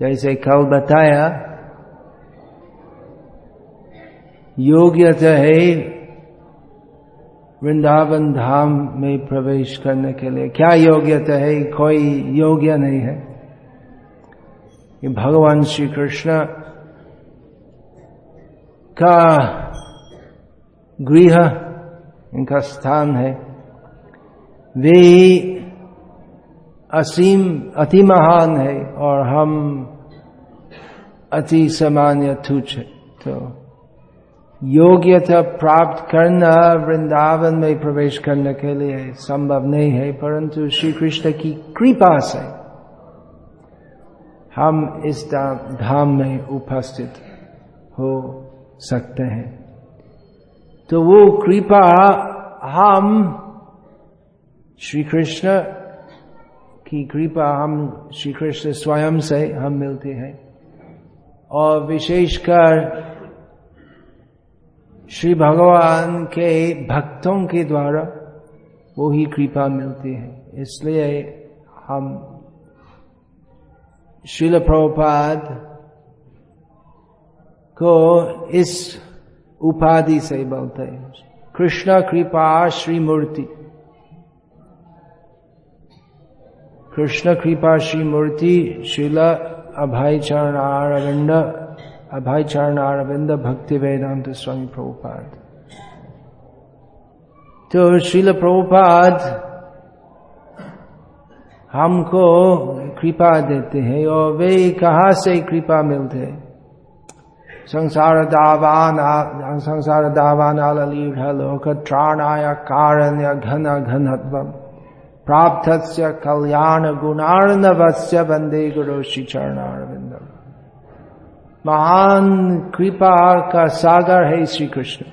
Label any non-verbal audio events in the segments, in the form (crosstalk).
जैसे कल बताया, योग्यता है वृंदावन धाम में प्रवेश करने के लिए। क्या योग्यता है? कोई योग्य नहीं है। ये भगवान श्री कृष्ण का गृह, इनका स्थान है। वे असीम, अति महान है और हम अति सामान्य तुच्छ है। तो योग्यता प्राप्त करना वृंदावन में प्रवेश करने के लिए संभव नहीं है, परंतु श्री कृष्ण की कृपा से हम इस धाम में उपस्थित हो सकते हैं। तो वो कृपा हम श्री कृष्ण की कृपा हम श्री कृष्ण स्वयं से हम मिलते हैं। और विशेषकर श्री भगवान के भक्तों के द्वारा वो ही कृपा मिलती है। इसलिए हम शिल प्रभुपाद को इस उपाधि से बोलते हैं। कृष्ण कृपा श्री मूर्ति कृष्ण कृपा श्री मूर्ति शिल अभय चरण अरविंद अभय चरण अरविंद भक्ति वेदांत स्वामी प्रभुपाद। तो शिल प्रभुपाद, हमको कृपा देते हैं और वे कहा से कृपा मिलते संसार दावान संसार दावान लोक त्राणाय कारण्य घन घनत्व प्राप्त कल्याण गुणार्णवस्य वंदे गुरु श्री चरणारविंद। महान कृपा का सागर है श्री कृष्ण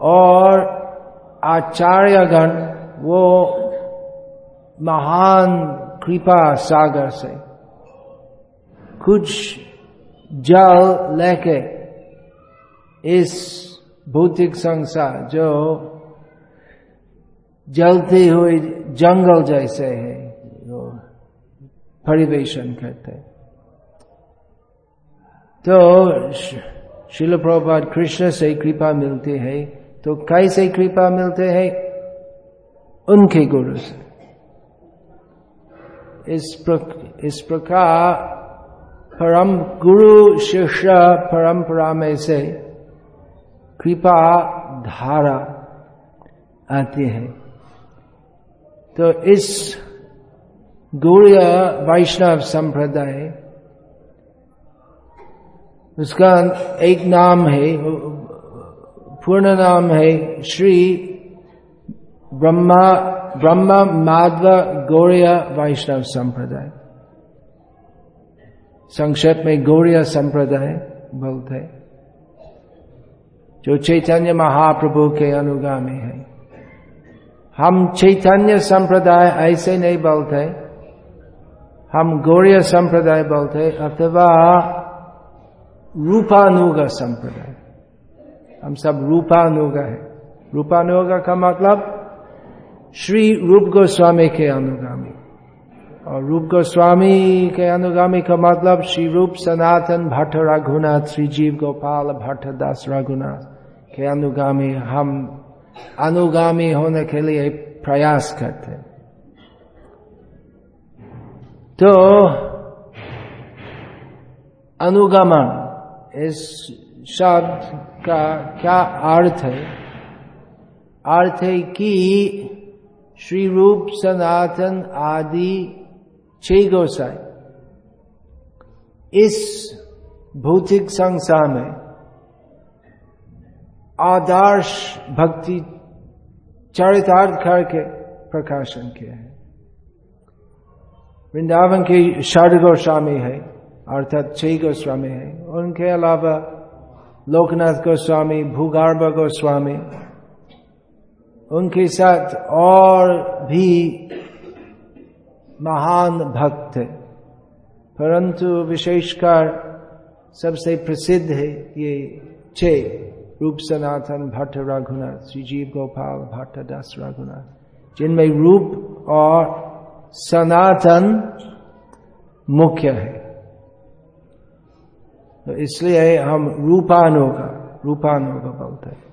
और आचार्यगण, वो महान कृपा सागर से कुछ जल लेके इस भौतिक संसार, जो जलते हुए जंगल जैसे है जो परिवेशन करते तो शिल प्रभुपाद कृष्ण से कृपा मिलती है। तो कैसे कृपा मिलते हैं? उनके गुरु से। इस प्रक, इस प्रकार परम गुरु शिष्य परंपरा में से कृपा धारा आती है। तो इस गौड़ीय वैष्णव संप्रदाय, उसका एक नाम है, पूर्ण नाम है श्री ब्रह्मा, ब्रह्म माधव गौड़ीय वैष्णव संप्रदाय। संक्षेप में गौड़ीय संप्रदाय बोलते जो चैतन्य महाप्रभु के अनुगामी है। हम चैतन्य संप्रदाय ऐसे नहीं बोलते हम गौड़ीय संप्रदाय बोलते अथवा रूपानुग संप्रदाय। हम सब रूपानुगा है। रूपानुगा का मतलब श्री रूप गोस्वामी के अनुगामी। और रूप गोस्वामी के अनुगामी का मतलब श्री रूप सनातन भट्ट रघुनाथ, श्री जीव गोपाल भट्ट दास रघुनाथ के अनुगामी हम अनुगामी होने के लिए प्रयास करते तो अनुगमन, इस शब्द का क्या अर्थ है? अर्थ है कि श्री रूप सनातन आदि छह गोसाई। इस भौतिक संसार में आदर्श भक्ति चरितार्थ करके प्रकाशन किया है। वृंदावन के षड गोस्वामी है, अर्थात छह गोस्वामी है। उनके अलावा लोकनाथ गोस्वामी, भूगर्भ गोस्वामी, उनके साथ और भी महान भक्त है। परंतु विशेषकर सबसे प्रसिद्ध है ये छह। रूप सनातन भट्ट रघुनाथ श्रीजीव गोपाल भट्ट दास रघुनाथ जिनमें रूप और सनातन मुख्य है तो इसलिए हम रूपानो का रूपानो का बोलते हैं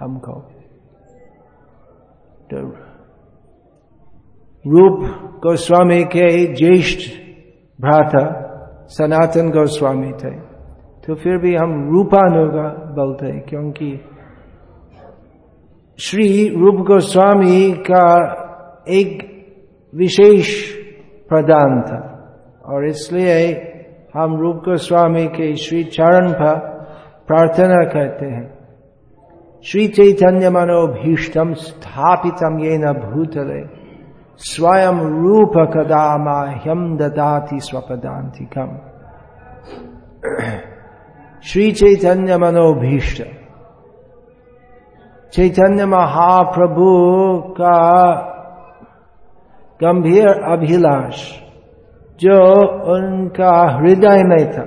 हमको तो रूप गोस्वामी के ज्येष्ठ भ्राता सनातन गोस्वामी थे तो फिर भी हम रूपानुगा बोलते हैं, क्योंकि श्री रूप गोस्वामी का एक विशेष प्रदान था, और इसलिए हम रूप गोस्वामी के श्री चरण पर प्रार्थना करते हैं। श्री चैतन्य मनोभीष्टम स्थापितम ये न भूतले, स्वयं रूप कदा माह्यम ददाति स्वपदांतिकम श्री चैतन्य मनोभीष्ट चैतन्य महाप्रभु का गंभीर अभिलाष, जो उनका हृदय में था,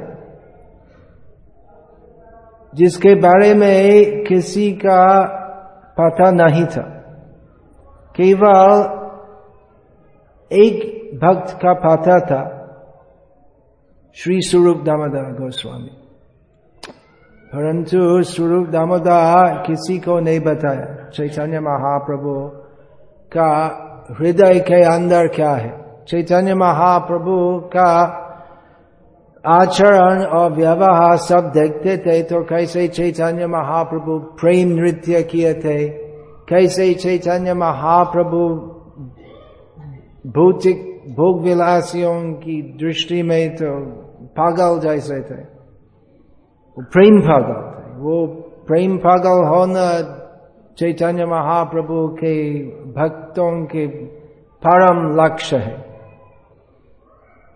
जिसके बारे में किसी का पता नहीं था। केवल एक भक्त का पता था, श्री स्वरूप दामोदर गोस्वामी। परंतु स्वरूप दामोदर किसी को नहीं बताया। चैतन्य महाप्रभु का हृदय के अंदर क्या है? चैतन्य महाप्रभु का आचरण और व्यवहार सब देखते थे तो कैसे चैतन्य महाप्रभु प्रेम नृत्य किए थे? कैसे चैतन्य महाप्रभु भौतिक भोग विलासियों की दृष्टि में तो पागल जैसे थे? वो प्रेम पागल थे। वो प्रेम पागल होना चैतन्य महाप्रभु के भक्तों के परम लक्ष्य है।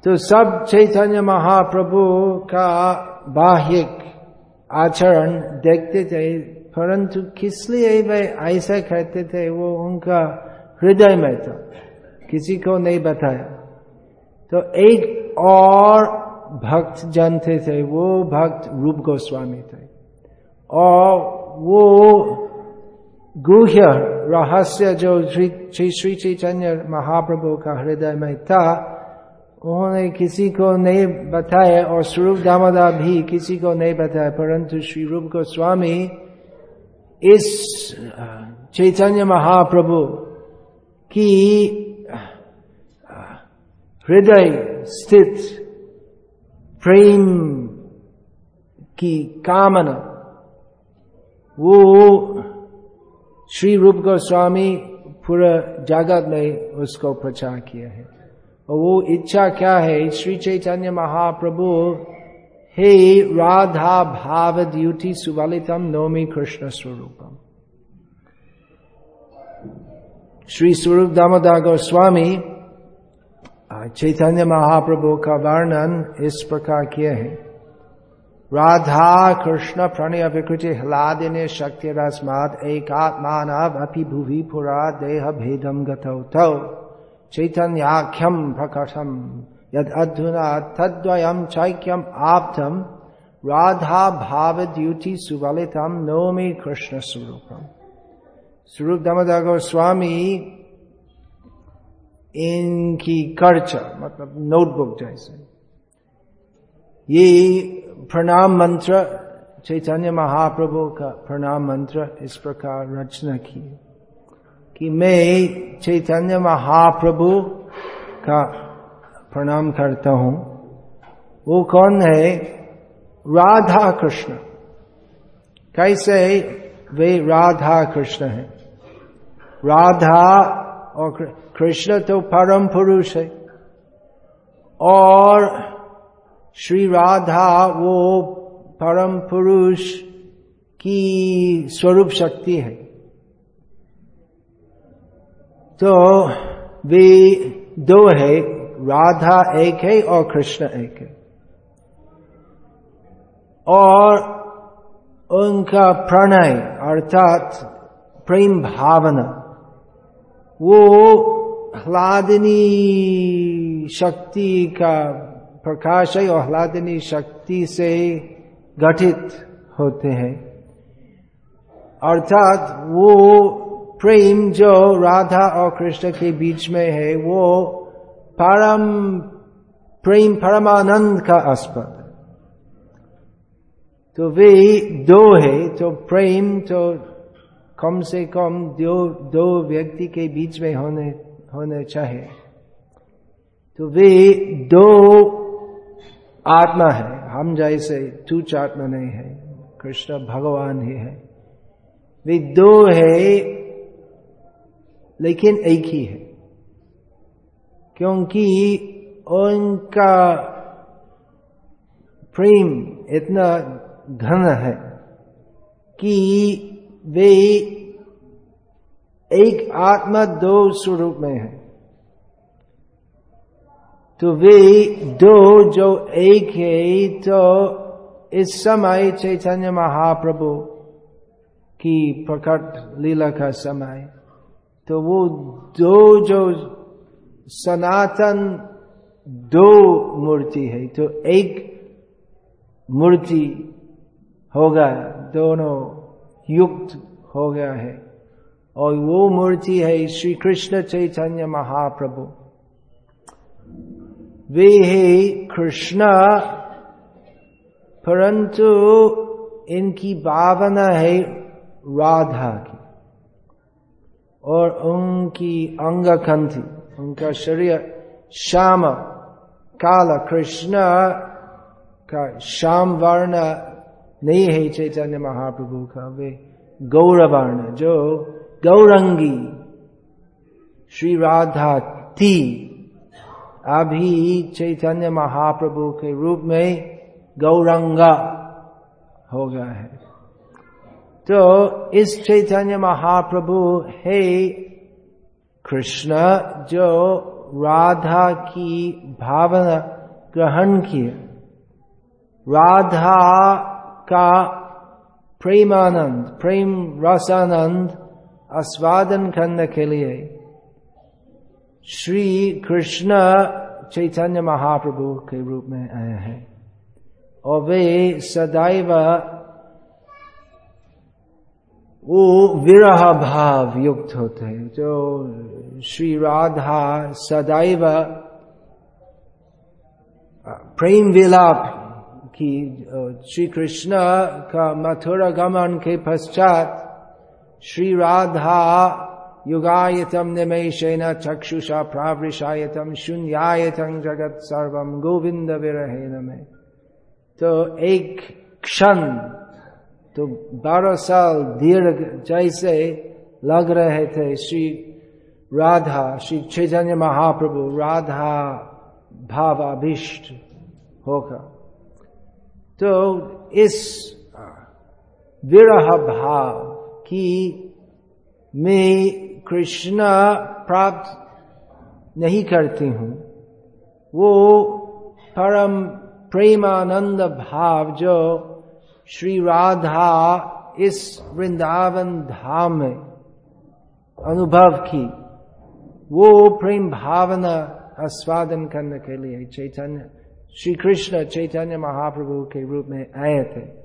तो सब चैतन्य महाप्रभु का बाह्यिक आचरण देखते थे, परंतु किस लिए वे ऐसा कहते थे, वो उनका हृदय में था। किसी को नहीं बताया। तो एक और भक्त जानते थे वो भक्त रूप गोस्वामी थे। और वो गुह्य रहस्य जो श्री श्री चैतन्य महाप्रभु का हृदय में था, उन्होंने किसी को नहीं बताया और स्वरूप दामोदा भी किसी को नहीं बताया, परंतु श्री रूप गोस्वामी इस चैतन्य महाप्रभु की हृदय स्थित प्रेम की कामना, वो श्री रूप गोस्वामी पूरा जगत में उसको प्रचार किया है। और वो इच्छा क्या है? श्री चैतन्य महाप्रभु, हे राधा भाव द्युति सुवलितम नौमी कृष्ण स्वरूपम। श्री स्वरूप दामोदर गोस्वामी चैतन्य महाप्रभु का वर्णन इस प्रकार किया है। राधा कृष्ण प्रणय विकृति ह्लादिने शक्ति रस्माद एकात्मान अपि भुवि पुरा देह भेदम गतौ चैतन्याख्यम प्रकटम यद अधुना तद्वयम चैक्यम आप्तम राधा भाव द्युति सुबलितम नौमी कृष्ण स्वरूपम स्वरूप दामोदर गोस्वामी इनकी कर्चा मतलब नोटबुक जैसे। ये प्रणाम मंत्र, चैतन्य महाप्रभु का प्रणाम मंत्र इस प्रकार रचना की। कि मैं चैतन्य महाप्रभु का प्रणाम करता हूँ। वो कौन है? राधा कृष्ण। कैसे वे राधा कृष्ण है? राधा और कृष्ण तो परम पुरुष है और श्री राधा वो परम पुरुष की स्वरूप शक्ति है तो वे दो है राधा एक है और कृष्ण एक है और उनका प्रणय अर्थात प्रेम भावना वो ह्लादिनी शक्ति का प्रकाश है, और ह्लादिनी शक्ति से गठित होते हैं। अर्थात वो प्रेम जो राधा और कृष्ण के बीच में है, वो परम प्रेम, परमानंद का अस्पद तो वे दो है तो प्रेम तो कम से कम दो दो व्यक्ति के बीच में होने होने चाहिए तो वे दो आत्मा है। हम जैसे तुच्छ आत्मा नहीं है, कृष्ण भगवान ही है। वे दो है, लेकिन एक ही है। क्योंकि उनका प्रेम इतना घन है कि वे एक आत्मा दो स्वरूप में है। तो वे दो जो एक है तो इस समय चैतन्य महाप्रभु की प्रकट लीला का समय। तो वो दो जो सनातन दो मूर्ति है तो एक मूर्ति होगा, दोनों युक्त हो गया है। और वो मूर्ति है श्री कृष्ण चैतन्य महाप्रभु। वे है कृष्ण, परंतु इनकी भावना है राधा की और उनकी अंग अंगकंथी उनका शरीर श्याम काला कृष्ण का श्याम वर्ण नहीं है चैतन्य महाप्रभु का, वे गौरवर्ण, जो गौरंगी। श्री राधा थी। अभी चैतन्य महाप्रभु के रूप में गौरंगा हो गया है। तो इस चैतन्य महाप्रभु है कृष्ण, जो राधा की भावना ग्रहण किए राधा का प्रेमानंद, प्रेम रसानंद आस्वादन करने के लिए श्री कृष्ण चैतन्य महाप्रभु के रूप में आए हैं। और वे सदैव वो विरह भाव युक्त होते हैं। जो श्री राधा सदैव प्रेम विलाप की श्री कृष्ण का मथुरा गमन के पश्चात श्री राधा युगायतम निमेशन चक्षुषा प्रावृषायतम शून्यायतम जगत सर्वम गोविंद विरहेन में तो एक क्षण तो बारह साल दीर्घ जैसे लग रहे थे श्री राधा, श्री चैतन्य महाप्रभु राधा भावाभिष्ट होकर। तो इस विरह भाव की मैं कृष्ण प्राप्त नहीं करती हूँ। वो परम प्रेमानंद भाव जो श्री राधा इस वृंदावन धाम में अनुभव की, वो प्रेम भावना आस्वादन करने के लिए चैतन्य, श्री कृष्ण चैतन्य महाप्रभु के रूप में आए थे।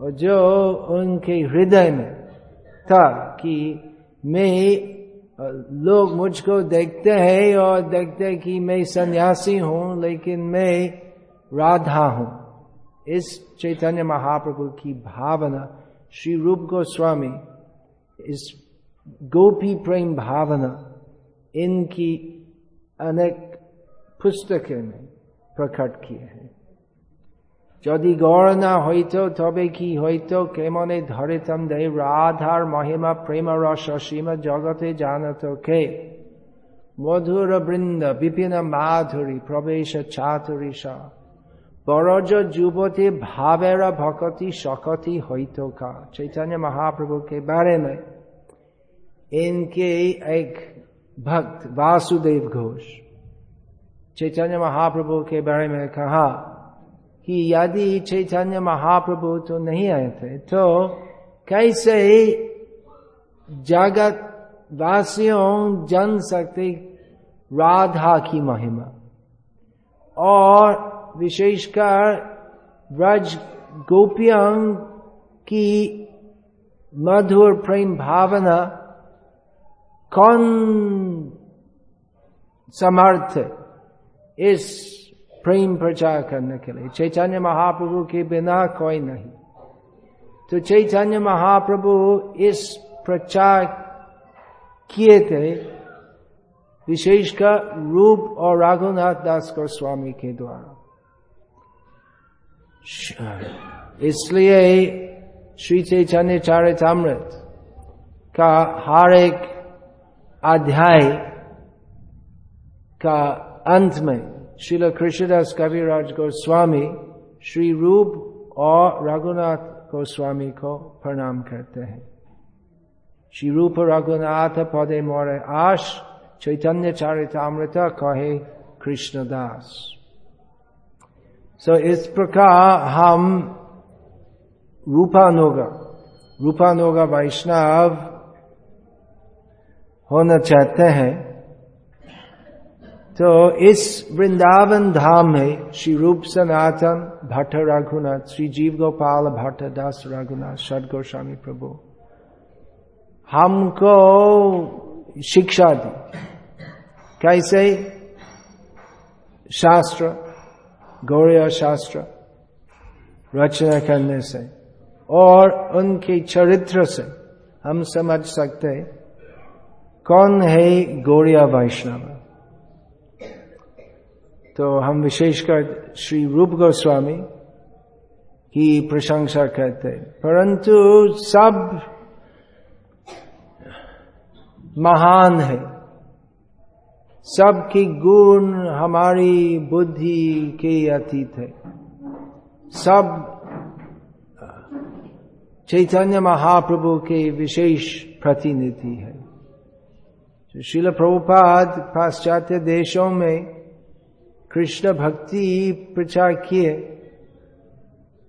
और जो उनके हृदय में था कि मैं लोग मुझको देखते हैं और देखते हैं कि मैं सन्यासी हूँ, लेकिन मैं राधा हूँ। इस चैतन्य महाप्रभु की भावना, श्री रूप गोस्वामी, इस गोपी प्रेम भावना, इनकी अनेक पुस्तकें में प्रकट की है। যদি গড় না হইত তবে কি হইত কেমনে ধরিতাম দে রাধার মহিমা প্রেম রস সীমা জগতে জানত কে মধুর বৃন্দ বিপিন মাধুরী প্রবেশ চাতুরী বরজ যুবতী भावेर भकति सकति হইত का चैतन्य महाप्रभु के बारे में इनके एक भक्त वासुदेव घोष चैतन्य महाप्रभु के बारे में कहा कि यदि चैतन्य महाप्रभु तो नहीं आए थे तो कैसे जगत वासियों जन सकते राधा की महिमा। और विशेषकर ब्रज गोपियों की मधुर प्रेम भावना कौन समर्थ इस प्रेम प्रचार करने के लिए। चैतन्य महाप्रभु के बिना कोई नहीं। तो चैतन्य महाप्रभु इस प्रचार किए थे, विशेषकर रूप और राघुनाथ दास गोस्वामी के द्वारा। इसलिए श्री चैतन्य चारितामृत का हर एक अध्याय का अंत में श्रील कृष्णदास कविराज गोस्वामी श्री रूप और रघुनाथ गोस्वामी को प्रणाम करते हैं श्री रूप रघुनाथ पदे मोरे आश चैतन्य चारितामृत कहे कृष्णदास सो so, इस प्रकार हम रूपानुगा रूपानुगा वैष्णव होना चाहते हैं तो इस वृंदावन धाम में श्री रूप सनातन भट्ट रघुनाथ श्री जीव गोपाल भट्ट दास रघुनाथ षड गोस्वामी प्रभु, हमको शिक्षा दी। कैसे? शास्त्र गौरव शास्त्र रचना करने से और उनके चरित्र से हम समझ सकते कौन है गौरिया वैष्णव। तो हम विशेषकर श्री रूप गोस्वामी की प्रशंसा करते परंतु सब महान है। सबकी गुण हमारी बुद्धि के अतीत है। सब चैतन्य महाप्रभु के विशेष प्रतिनिधि है। शिल प्रभुपाद पाश्चात्य देशों में कृष्ण भक्ति प्रचार किए।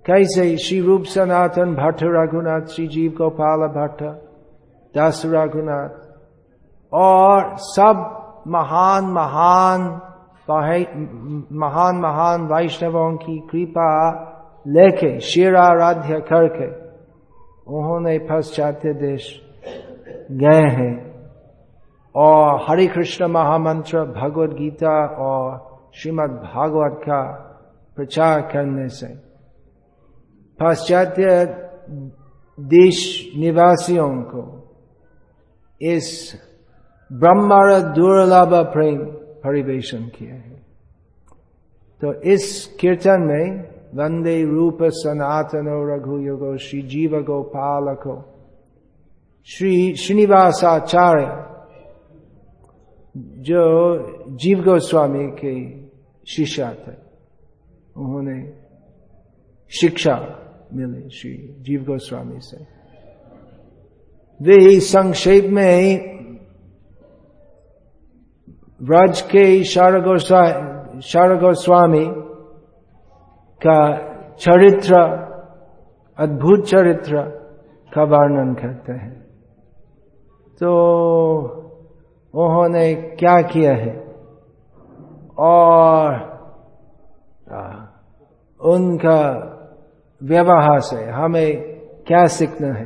कैसे? श्री रूप सनातन भट्ट रघुनाथ, श्री जीव गोपाल भट्ट दास रघुनाथ, और सब महान महान महान महान वैष्णवों की कृपा लेके शिराराध्य करके, उन्होंने पश्चात्य देश गए हैं। और हरे कृष्ण महामंत्र भगवत गीता और श्रीमद् भागवत का प्रचार करने से। पाश्चात्य देश निवासियों को इस ब्रह्मर दुर्लभ प्रेम परिवेशन किया है। तो इस कीर्तन में वंदे रूप सनातन रघु युगो, श्री जीव गोपालको श्री श्रीनिवासाचार्य, जो जीव गोस्वामी के शिष्य थे। उन्होंने शिक्षा मिली श्री जीव गोस्वामी से। वे संक्षेप में ब्रज के शार गोस्वामी का चरित्र, अद्भुत चरित्र का वर्णन करते हैं। तो उन्होंने क्या किया है? और उनका व्यवहार से हमें क्या सीखना है?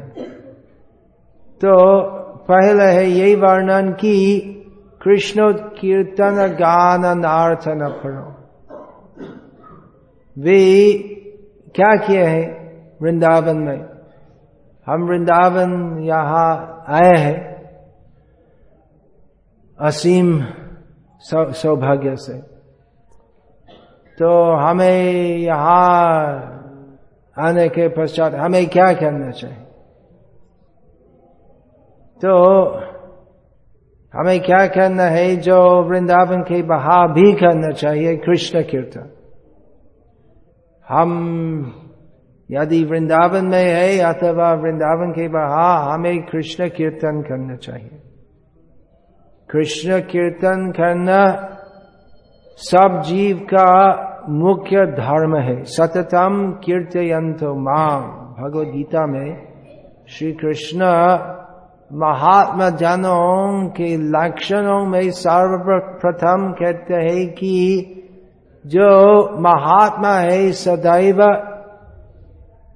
तो पहले है यही वर्णन की कृष्ण कीर्तन, गान, नार्थन पढ़ो वे क्या किए हैं वृंदावन में? हम वृंदावन यहाँ आए हैं। असीम सौभाग्य से। तो हमें यहाँ आने के पश्चात हमें क्या करना चाहिए? तो हमें क्या करना है जो वृंदावन के बहा भी करना चाहिए? कृष्ण कीर्तन। हम यदि वृंदावन में है अथवा वृंदावन के बहा हमें कृष्ण कीर्तन करना चाहिए। कृष्ण कीर्तन करना सब जीव का मुख्य धर्म है। सततम कीर्तयंत माम। भगवत गीता में श्री कृष्ण महात्मा जनों के लक्षणों में सर्वप्रथम कहते हैं कि जो महात्मा है, सदैव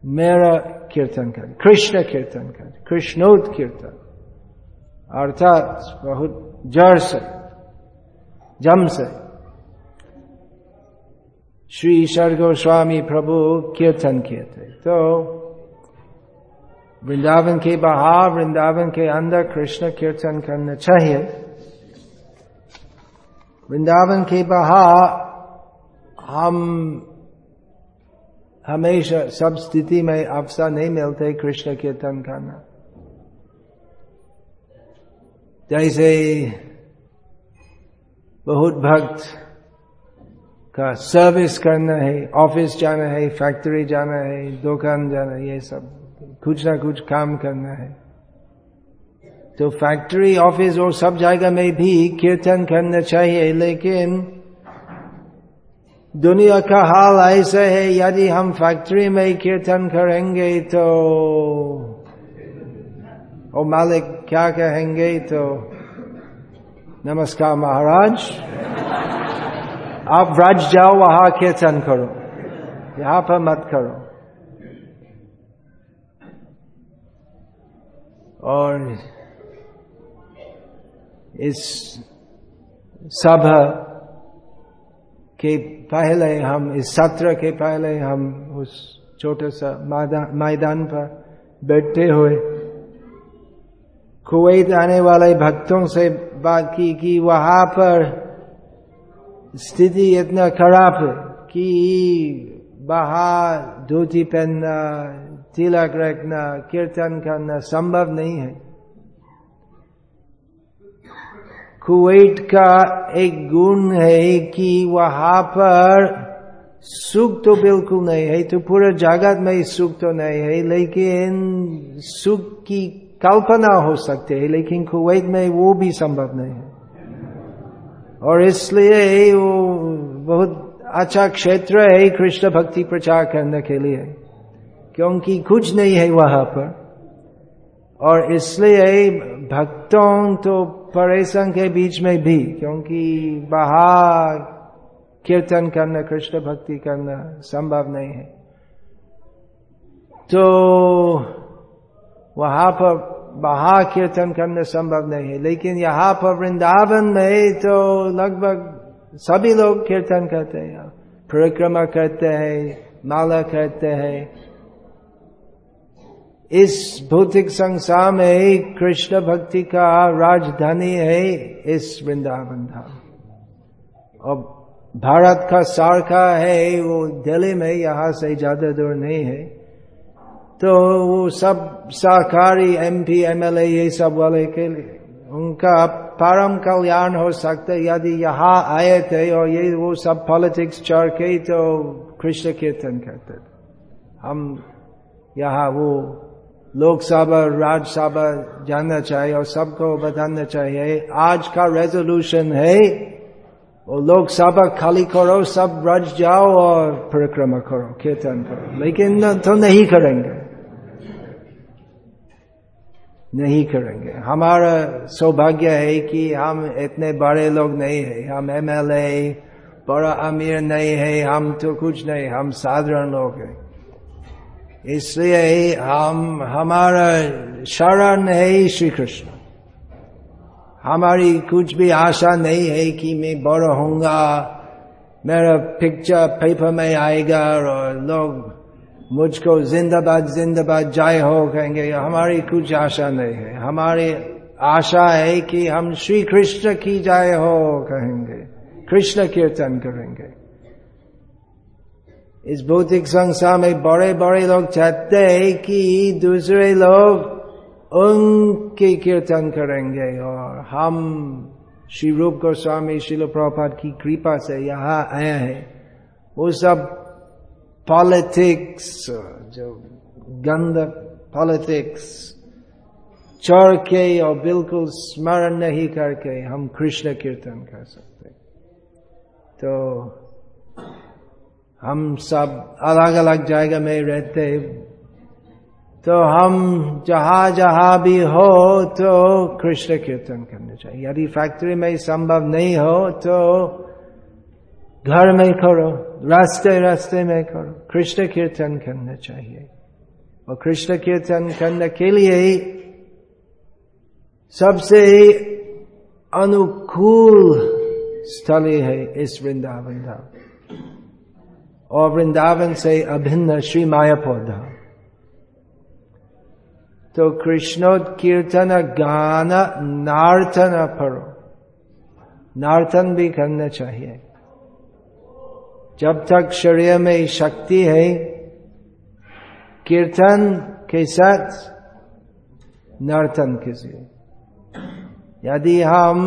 मेरा कीर्तन कर, कृष्ण कीर्तन कर, कृष्णोद कीर्तन। अर्थात बहुत जड़ से, जम से। श्री ईश्वर गोस्वामी प्रभु कीर्तन किए थे। तो वृंदावन के बाहर, वृंदावन के अंदर कृष्ण कीर्तन करना चाहिए। वृंदावन के बाहर हम हमेशा सब स्थिति में अवसर नहीं मिलते कृष्ण कीर्तन करना। जैसे बहुत भक्त का सर्विस करना है ऑफ़िस जाना है फैक्ट्री जाना है, दुकान जाना है, ये सब कुछ ना कुछ काम करना है। तो फैक्ट्री ऑफ़िस और सब जगह में भी कीर्तन करना चाहिए, लेकिन दुनिया का हाल ऐसा है, यदि हम फैक्ट्री में कीर्तन करेंगे तो ओ मालिक क्या कहेंगे तो नमस्कार महाराज। आप व्रज जाओ, वहाँ कीर्तन करो। यहाँ पर मत करो। और इस सभा के पहले हम, इस सत्र के पहले हम उस छोटे सा मैदान पर बैठे हुए कुवैत आने वाले भक्तों से बात की कि वहाँ पर स्थिति इतना खराब कि बाहर धोती पहनना, तिलक रखना, कीर्तन करना संभव नहीं है। कुवैत का एक गुण है कि वहाँ पर सुख तो बिल्कुल नहीं है तो पूरे जगत में सुख तो नहीं है, लेकिन सुख की कल्पना हो सकती है, लेकिन कुवैत में वो भी संभव नहीं है। और इसलिए वो बहुत अच्छा क्षेत्र है कृष्ण भक्ति प्रचार करने के लिए, क्योंकि कुछ नहीं है वहाँ पर। और इसलिए भक्तों तो परेशान के बीच में भी, क्योंकि बाहर कीर्तन करना, कृष्ण भक्ति करना संभव नहीं है। तो वहाँ पर बाहर कीर्तन करना संभव नहीं है। लेकिन यहाँ पर वृंदावन में तो लगभग सभी लोग कीर्तन करते हैं। परिक्रमा करते हैं, माला करते हैं। इस भौतिक संसार में कृष्ण भक्ति का राजधानी है इस वृंदावन धाम। और भारत का सारखा है, वो दिल्ली में यहाँ से ज़्यादा दूर नहीं है। तो वो सब सहकारी एम सरकारी एमपी एमएलए ये सब वाले के लिए। उनका परम कल्याण हो सकता यदि यहाँ आए थे और ये वो सब पॉलिटिक्स चढ़ के तो कृष्ण कीर्तन करते थे। हम यहाँ वो लोकसभा राज्यसभा जानना चाहिए और सबको बताना चाहिए। आज का रेजोल्यूशन है, वो लोकसभा खाली करो, सब रज जाओ और परिक्रमा करो, कीर्तन करो। लेकिन तो नहीं करेंगे। नहीं करेंगे। हमारा सौभाग्य है कि हम इतने बड़े लोग नहीं है। हम एमएलए बड़ा अमीर नहीं है, हम तो कुछ नहीं, हम साधारण लोग हैं। इसलिए हम, हमारा शरण है श्री कृष्ण हमारी कुछ भी आशा नहीं है कि मैं बड़ा होऊँगा, मेरा पिक्चर पेपर में आएगा और लोग मुझको जिंदाबाद जिंदाबाद, जय हो, कहेंगे हमारी कुछ आशा नहीं है। हमारी आशा है कि हम श्री कृष्ण की जय हो, कहेंगे। कृष्ण कीर्तन करेंगे। इस भौतिक संसार में बड़े बड़े लोग चाहते हैं कि दूसरे लोग उनके कीर्तन करेंगे और हम श्री रूप गोस्वामी शिल प्रभात की कृपा से यहाँ आए हैं। वो सब पॉलिटिक्स जो गंद पॉलिटिक्स चढ़ के और बिल्कुल स्मरण नहीं करके हम कृष्ण कीर्तन कर सकते। तो हम सब अलग अलग जगह में रहते तो हम जहाँ जहाँ भी हो तो कृष्ण कीर्तन करना चाहिए। यदि फैक्ट्री में संभव नहीं हो तो घर में करो रास्ते रास्ते में करो कृष्ण कीर्तन करना चाहिए और कृष्ण कीर्तन करने के लिए ही सबसे ही अनुकूल स्थल है इस वृंदावन धाम और वृंदावन से अभिन्न श्री मायापुर धाम तो कृष्णोद कीर्तन गान नार्थन पढ़ो नार्थन भी करना चाहिए जब तक शरीर में शक्ति है, कीर्तन के साथ, नर्तन कीजिए यदि हम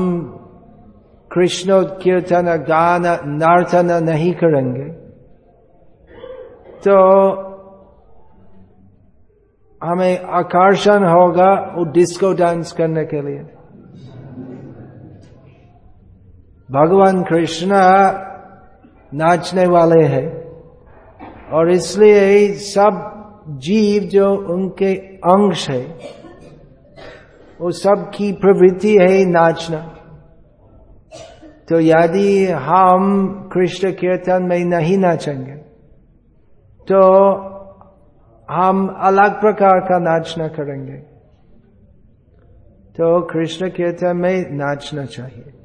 कृष्ण कीर्तन, गान, नर्तन नहीं करेंगे तो हमें आकर्षण होगा वो डिस्को डांस करने के लिए। भगवान कृष्ण नाचने वाले हैं। और इसलिए सब जीव जो उनके अंश है, वो सबकी प्रवृत्ति है नाचना। तो यदि हम कृष्ण कीर्तन में नहीं नाचेंगे तो हम अलग प्रकार का नाचना करेंगे। तो कृष्ण कीर्तन में नाचना चाहिए।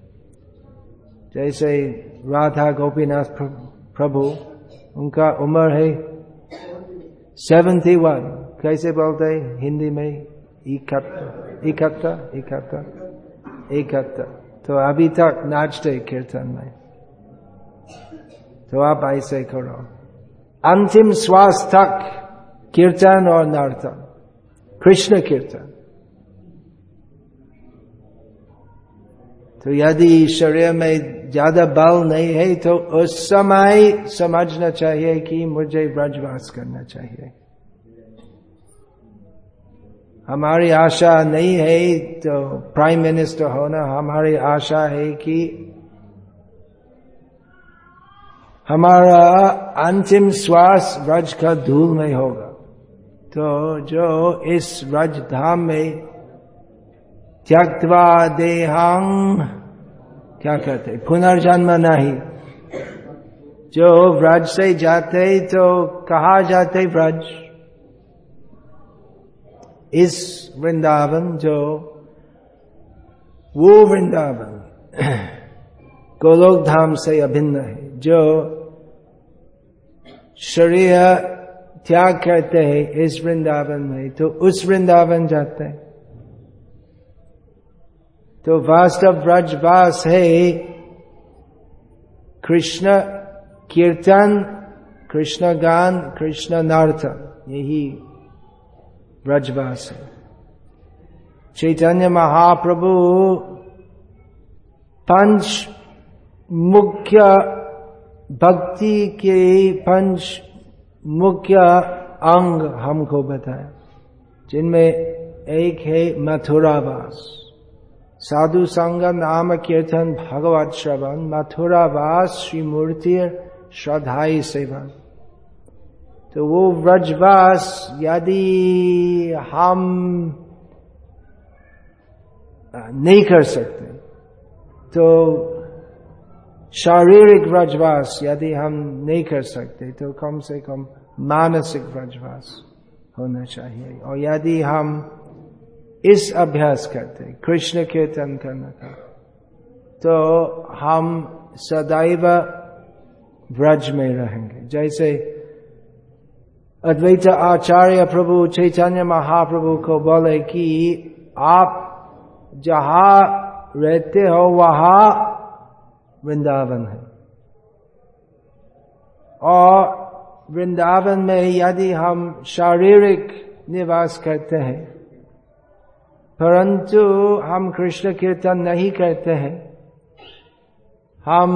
जैसे राधा गोपीनाथ प्रभु, उनका उम्र है सेवेंटी वन कैसे बोलते हिंदी में इकहत्तर इकहत्तर इकहत्तर इकहत्तर। तो अभी तक नाचते कीर्तन में। तो आप ऐसे करो। अंतिम श्वास तक कीर्तन और नर्तन। कृष्ण कीर्तन। तो यदि शरीर में ज़्यादा बल नहीं है तो उस समय समझना चाहिए कि मुझे ब्रजवास करना चाहिए। हमारी आशा नहीं है तो प्राइम मिनिस्टर होना हमारी आशा है कि हमारा अंतिम श्वास व्रज का धूल में होगा। तो जो इस व्रज धाम में त्यक्वा देहांग क्या कहते पुनर्जन्म नहीं। जो व्रज से जाते तो कहा जाते व्रज? इस वृंदावन, जो वो वृंदावन गोलोक धाम से अभिन्न है, जो शरीर त्याग करते हैं इस वृंदावन में तो उस वृंदावन जाते हैं। तो वास्तव ब्रजवास है। कृष्ण कीर्तन कृष्ण गान कृष्ण नार्थन यही ब्रजवास है। चैतन्य महाप्रभु, पंच मुख्य भक्ति के पंच मुख्य अंग हमको बताए, जिनमें एक है मथुरावास। साधु संग नाम कीर्तन भगवत श्रवण मथुरावास श्री मूर्ति श्रद्धाई सेवन। तो वो व्रजवास, यदि हम नहीं कर सकते तो शारीरिक व्रजवास यदि हम नहीं कर सकते तो कम से कम मानसिक व्रजवास होना चाहिए। और यदि हम इस अभ्यास करते कृष्ण कीर्तन करने का तो हम सदैव व्रज में रहेंगे। जैसे अद्वैत आचार्य प्रभु चैतन्य महाप्रभु को बोले कि आप जहा रहते हो, वहाँ वृंदावन है। और वृंदावन में यदि हम शारीरिक निवास करते हैं परंतु हम कृष्ण कीर्तन नहीं करते हैं। हम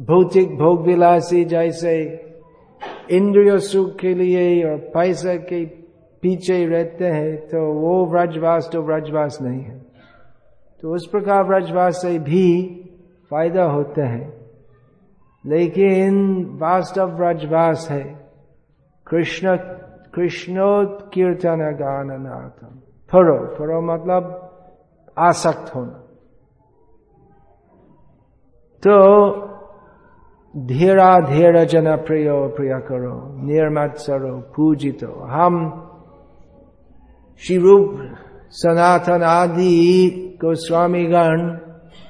भौतिक भोग विलासी जैसे इंद्रिय सुख के लिए और पैसे के पीछे रहते हैं तो वो व्रजवास तो व्रजवास नहीं है। तो उस प्रकार व्रजवास से भी फ़ायदा होते हैं। लेकिन वास्तव ब्रजवास है। कृष्ण कृष्णोत कीर्तन गान नाथम फरो फरो मतलब आसक्त होना। तो धीरा धीर जन प्रिय प्रिय करो, निर्मत निर्मत्सरो पूजितो। हम श्री रूप सनातन आदि को स्वामीगण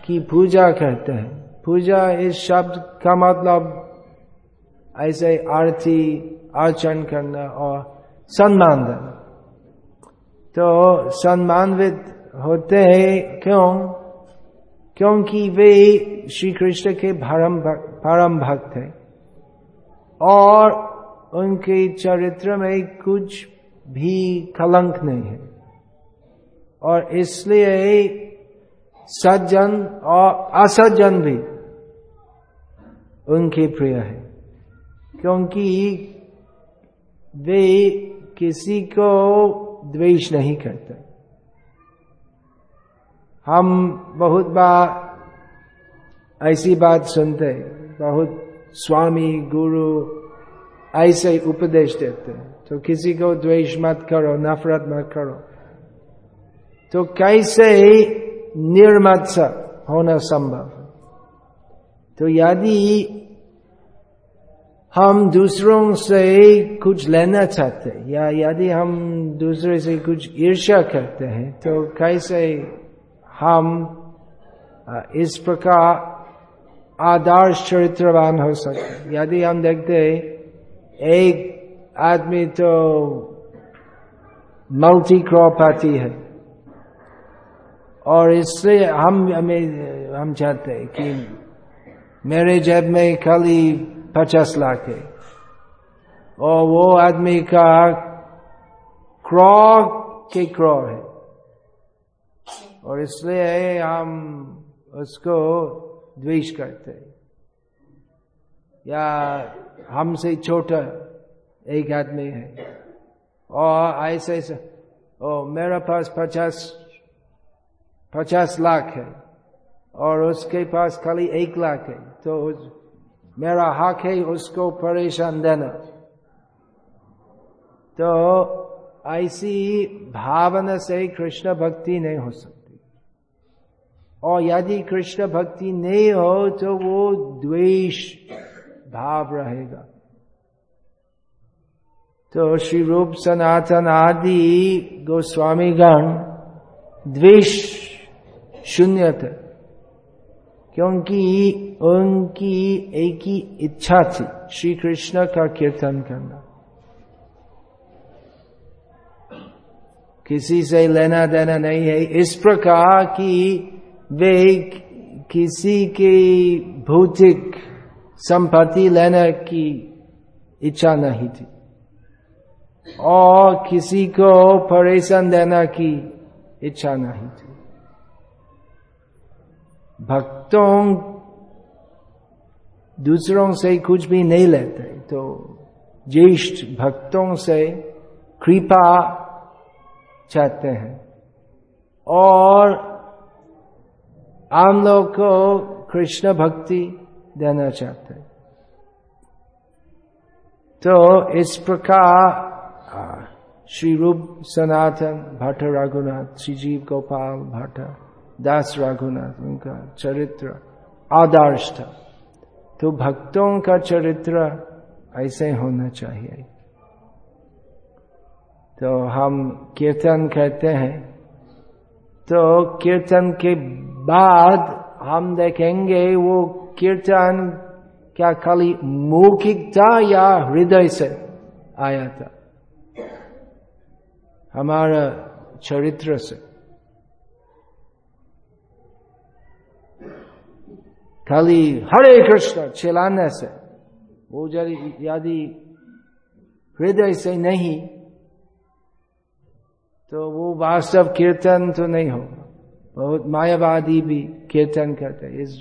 की पूजा कहते हैं। पूजा इस शब्द का मतलब ऐसे आरती, अर्चन करना और सम्मान तो सम्मानवित होते हैं क्यों क्योंकि वे श्री कृष्ण के परम परम भक्त हैं और उनके चरित्र में कुछ भी कलंक नहीं है और इसलिए सज्जन और असज्जन भी उनके प्रिय है क्योंकि वे किसी को द्वेष नहीं करते। हम बहुत बार ऐसी बात सुनते, बहुत स्वामी, गुरु ऐसे उपदेश देते तो किसी को द्वेष मत करो, नफरत मत करो। तो कैसे निर्मत्स होना संभव तो यदि हम दूसरों से कुछ लेना चाहते या यदि हम दूसरे से कुछ ईर्ष्या करते हैं तो कैसे हम इस प्रकार आदर्श चरित्रवान हो सकते यदि हम देखते हैं, एक आदमी तो मल्टी क्रॉपाती है, और इससे हम, हमें, हम चाहते हैं कि मेरे जेब में खाली पचास लाख है। और वो आदमी का क्रॉ के क्रॉ है। और इसलिए हम उसको द्वेष करते या हमसे छोटा एक आदमी है। और ऐसे ऐसे ओ मेरा पास पचास पचास लाख है। और उसके पास खाली एक लाख है। तो मेरा हक है उसको परेशान देना। तो ऐसी भावना से कृष्ण भक्ति नहीं हो सकती। और यदि कृष्ण भक्ति नहीं हो तो वो द्वेष भाव रहेगा। तो श्री रूप सनातन आदि गोस्वामी गण द्वेष शून्य थे क्योंकि उनकी एक ही इच्छा थी श्री कृष्ण का कीर्तन करना। किसी से लेना देना नहीं है। इस प्रकार की वे किसी की भौतिक संपत्ति लेने की इच्छा नहीं थी। और किसी को परेशान देना की इच्छा नहीं भक्तों, दूसरों से कुछ भी नहीं लेते तो ज्येष्ठ भक्तों से कृपा चाहते हैं। और आम लोग को कृष्ण भक्ति देना चाहते हैं। तो इस प्रकार श्री रूप सनातन भट्ट रघुनाथ, श्री जीव गोपाल भट्ट दास रघुनाथ उनका चरित्र आदर्श था तो भक्तों का चरित्र ऐसे होना चाहिए। तो हम कीर्तन कहते हैं। तो कीर्तन के बाद हम देखेंगे वो कीर्तन क्या खाली मौखिक था या हृदय से आया था। हमारा चरित्र से। खाली हरे कृष्ण चिल्लाने से। वो यदि हृदय से नहीं। तो वो वास्तव कीर्तन तो नहीं होगा बहुत मायावादी भी कीर्तन करते इस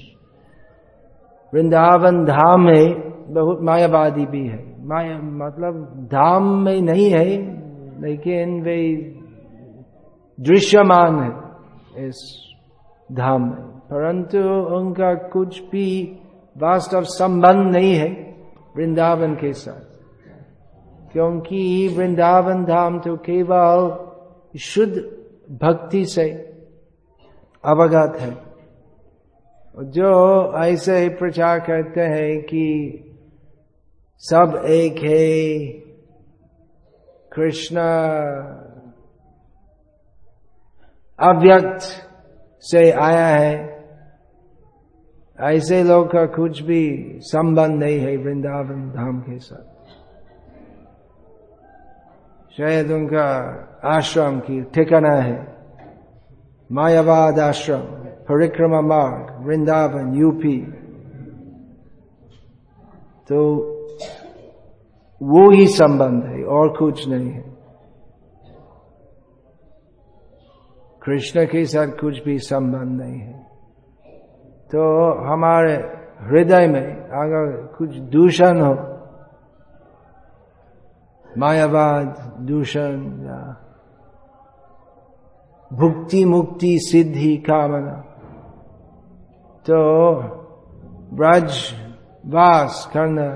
वृंदावन धाम में बहुत मायावादी भी है। माया मतलब धाम में नहीं है, लेकिन वे दृश्यमान है इस धाम में। परंतु उनका कुछ भी वास्तव संबंध नहीं है वृंदावन के साथ। क्योंकि वृंदावन धाम तो केवल शुद्ध भक्ति से अवगत है। जो ऐसे प्रचार करते हैं कि सब एक है, कृष्ण अव्यक्त से आया है ऐसे लोग का कुछ भी संबंध नहीं है वृंदावन धाम के साथ। शायद उनका आश्रम की ठिकाना है। मायावाद आश्रम, परिक्रमा मार्ग, वृंदावन यूपी तो वो ही संबंध है, और कुछ नहीं है। कृष्ण के साथ कुछ भी संबंध नहीं है। तो हमारे हृदय में अगर कुछ दूषण हो, मायावाद, दूषण या भुक्ति मुक्ति सिद्धि, कामना तो ब्रज वास करना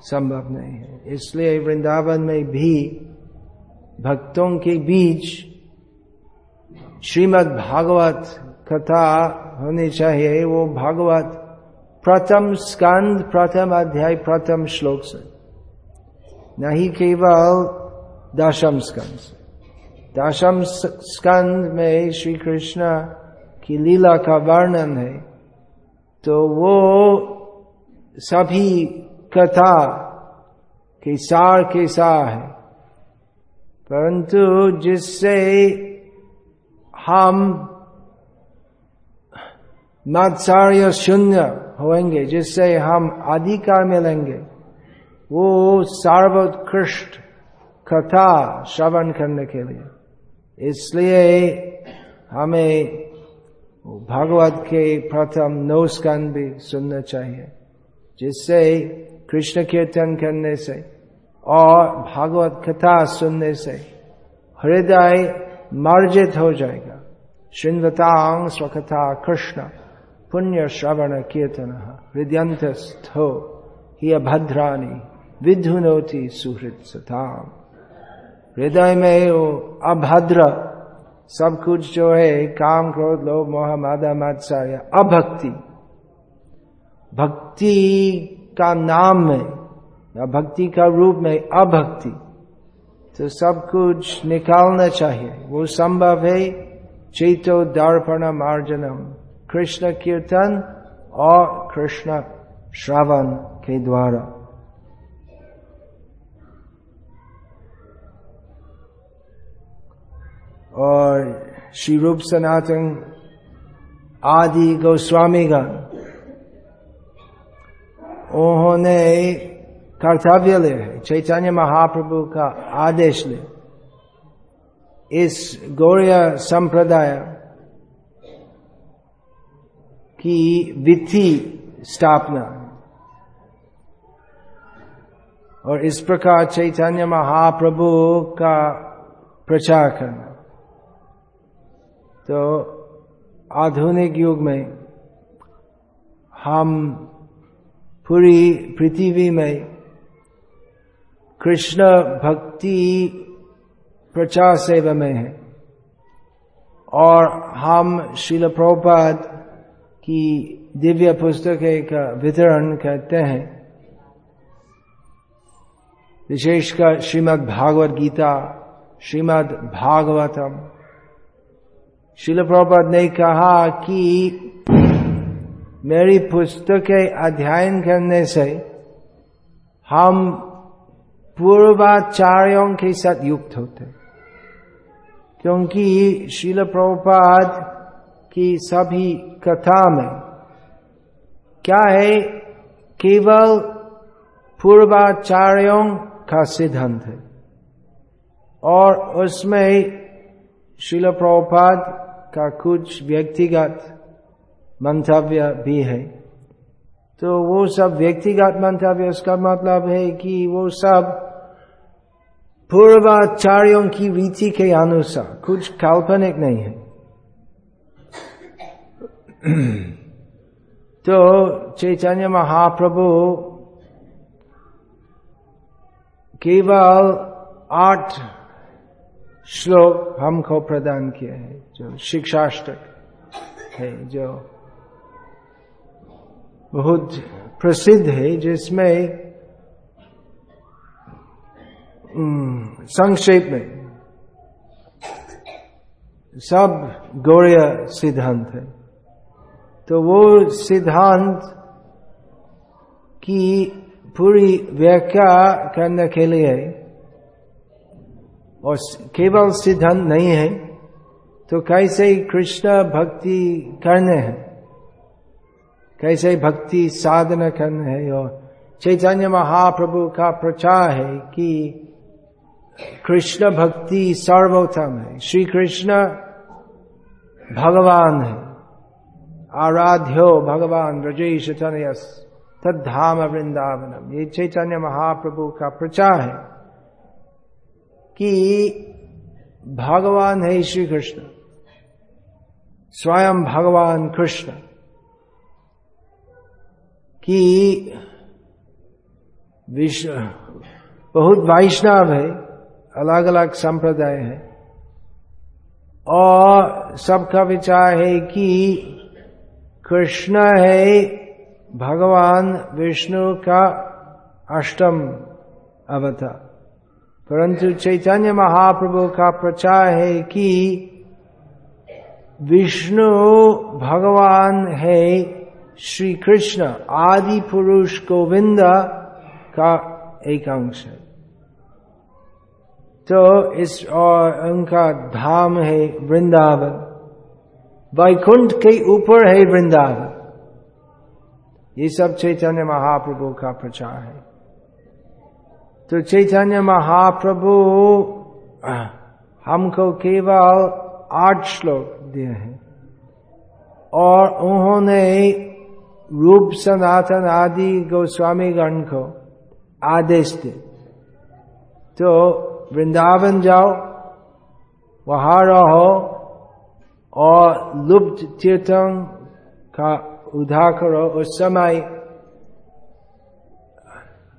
संभव नहीं है। इसलिए वृंदावन में भी भक्तों के बीच श्रीमद् भागवत कथा होनी चाहिए, वो भागवत, प्रथम स्कंद, प्रथम अध्याय, प्रथम श्लोक से। नहीं केवल दशम स्कंद से। दशम स्कंद में श्री कृष्ण की लीला का वर्णन है। तो वो सभी कथा के सार के सार है। परंतु जिससे हम मत्सार्य शून्य होंगे जिससे हम अधिकार मिलेंगे वो सर्वोत्कृष्ट कथा श्रवण करने के लिए। इसलिए हमें भगवत के प्रथम नौ स्कंद भी सुनना चाहिए, जिससे कृष्ण कीर्तन करने से और भागवत कथा सुनने से हृदय मार्जित हो जाएगा। श्रृंगतांग स्वकथा कृष्ण। पुण्य श्रवण कीर्तन हृदयंतस्थो ही भद्रानी विधुनोति सुहृद सताम हृदय में वो अभद्र, सब कुछ जो है, काम, क्रोध, लोभ, मोह, मादा मात्सार्य अभक्ति। भक्ति का नाम में, या भक्ति का रूप में अभक्ति तो सब कुछ निकालना चाहिए। वो संभव है, चैतो दर्पण मार्जनम कृष्ण कीर्तन और कृष्ण श्रवण के द्वारा और श्री रूप सनातन आदि गोस्वामीगण उन्होंने कर्तव्य ले, चैतन्य महाप्रभु का आदेश ले। इस गौर्य संप्रदाय की विधि स्थापना। और इस प्रकार चैतन्य महाप्रभु का प्रचार करना। तो आधुनिक युग में हम पूरी पृथ्वी में कृष्ण भक्ति प्रचार सेवा में है। और हम शिल प्रभुपाद की दिव्य पुस्तकें का वितरण करते हैं। विशेषकर श्रीमद् भागवत गीता, श्रीमद् भागवतम। शिल प्रपद ने कहा कि मेरी पुस्तकें अध्ययन करने से हम पूर्वाचार्यों के साथ युक्त होते क्योंकि शिल प्रभुपाद की सभी कथा में क्या है? केवल पूर्वाचार्यों का सिद्धांत है। और उसमें शिल प्रभुपाद का कुछ व्यक्तिगत मंतव्य भी है। तो वो सब व्यक्तिगत मंतव्य, उसका मतलब है कि वो सब पूर्वाचार्यों की रीति के अनुसार, कुछ काल्पनिक नहीं है। (clears throat) तो चैतन्य महाप्रभु केवल आठ श्लोक हमको प्रदान किए हैं, जो शिक्षाष्टक है, जो बहुत प्रसिद्ध है, जिसमें संक्षेप में सब गौड़िया सिद्धांत है। तो वो सिद्धांत की पूरी व्याख्या करने के लिए और केवल सिद्धांत नहीं है तो कैसे कृष्ण भक्ति करने हैं? कैसे भक्ति साधना करने है? और चैतन्य महाप्रभु का प्रचार है कि कृष्ण भक्ति सर्वोत्तम है। श्री कृष्ण भगवान है। आराध्यो भगवान रजेश तनयस तद्धाम वृंदावनम ये चैतन्य महाप्रभु का प्रचार है कि भगवान है श्री कृष्ण स्वयं भगवान कृष्ण, कि विश्व बहुत वैष्णव है अलग अलग संप्रदाय है, और सबका विचार है कि कृष्ण है भगवान विष्णु का अष्टम अवतार। परंतु चैतन्य महाप्रभु का प्रचार है कि विष्णु भगवान है श्री कृष्ण आदि पुरुष गोविंद का एक अंश है। तो इस और उनका धाम है वृंदावन। वैकुंठ के ऊपर है वृंदावन ये सब चैतन्य महाप्रभु का प्रचार है तो चैतन्य महाप्रभु हमको केवल आठ श्लोक दिए हैं और उन्होंने रूप सनातन आदि गोस्वामी गण को आदेश दे तो वृंदावन जाओ वहाँ रहो और लुप्त तीर्थम का उद्धार करो उस समय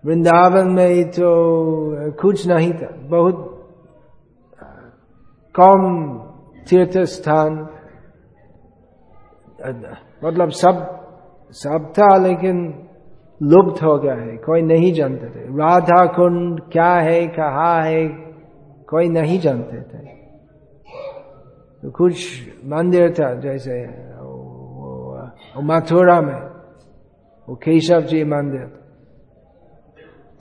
वृंदावन में तो कुछ नहीं था। बहुत कम तीर्थ स्थान मतलब सब सब था, लेकिन लुप्त हो गया है, कोई नहीं जानते थे। राधा कुंड क्या है, कहा है, कोई नहीं जानते थे। तो कुछ मंदिर था, जैसे मथुरा में, वो केशव जी मंदिर।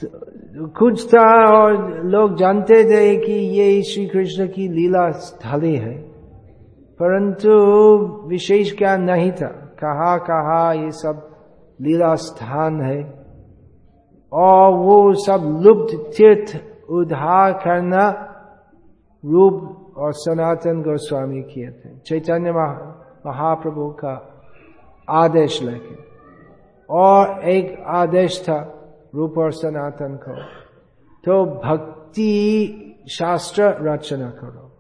तो कुछ था और लोग जानते थे कि ये श्री कृष्ण की लीला स्थली है, परंतु विशेष क्या नहीं था। कहा कहा ये सब लीला स्थान है, और वो सब लुप्त तीर्थ उद्धार करना रूप और सनातन गोस्वामी किए थे। चैतन्य महाप्रभु का आदेश लेके। और एक आदेश था, रूप और सनातन को। तो भक्ति शास्त्र रचना करो।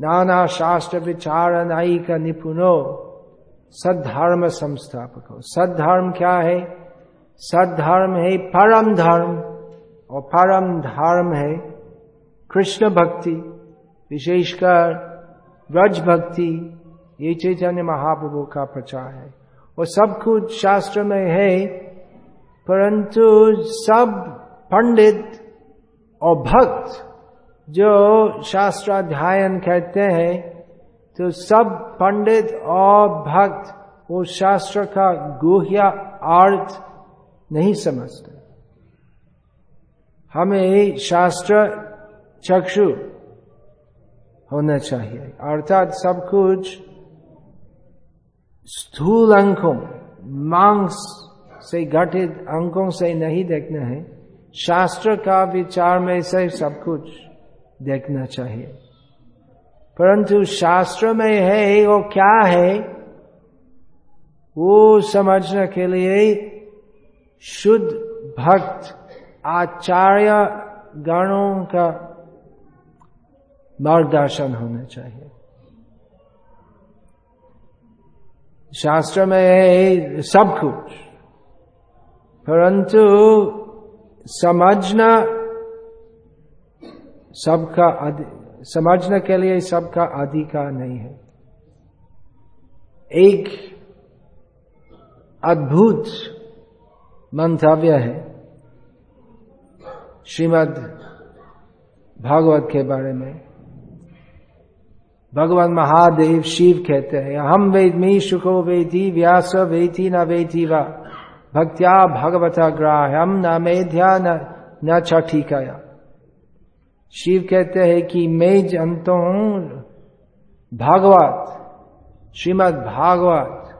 नाना शास्त्र विचार नाई का निपुणो। सद्धर्म संस्थापक। हो सद्धर्म क्या है? सद्धर्म है परम धर्म। और परम धर्म है कृष्ण भक्ति। विशेषकर व्रज भक्ति, ये चैतन्य महाप्रभु का प्रचार है। और सब कुछ शास्त्र में है, परंतु सब पंडित और भक्त जो शास्त्राध्ययन करते हैं तो सब पंडित और भक्त वो शास्त्र का गुह्य अर्थ नहीं समझते। हमें शास्त्र चक्षु होना चाहिए। अर्थात सब कुछ स्थूल अंकों, मांस से गठित अंकों से नहीं देखना है। शास्त्र का विचार में से सब कुछ देखना चाहिए। परंतु शास्त्र में है, वो क्या है, वो समझने के लिए शुद्ध भक्त आचार्य गणों का मार्गदर्शन होना चाहिए। शास्त्र में सब कुछ, परंतु समझना सबका समझने के लिए सबका अधिकार नहीं है। एक अद्भुत मंतव्य है श्रीमद भागवत के बारे में। भगवान महादेव शिव कहते हैं हम वेदमी शुको वेदी व्यास वेदी न वेदी व। भक्त्या भगवता ग्राह्यम न मेध्या न छठिकाया शिव कहते हैं कि मैं जानता हूँ, भागवत, श्रीमद भागवत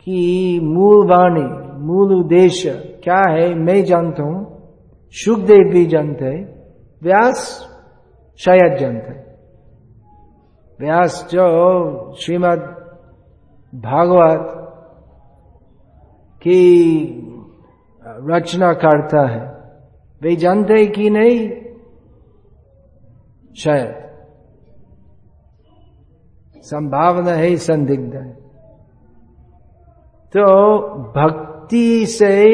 की मूल वाणी, मूल उद्देश्य क्या है, मैं जानता हूँ। सुखदेव भी जानते व्यास शायद जानते हैं। व्यास जो श्रीमद भागवत की रचना करता है। वे जानते कि नहीं? शायद। संभावना है, संदिग्ध है। तो भक्ति से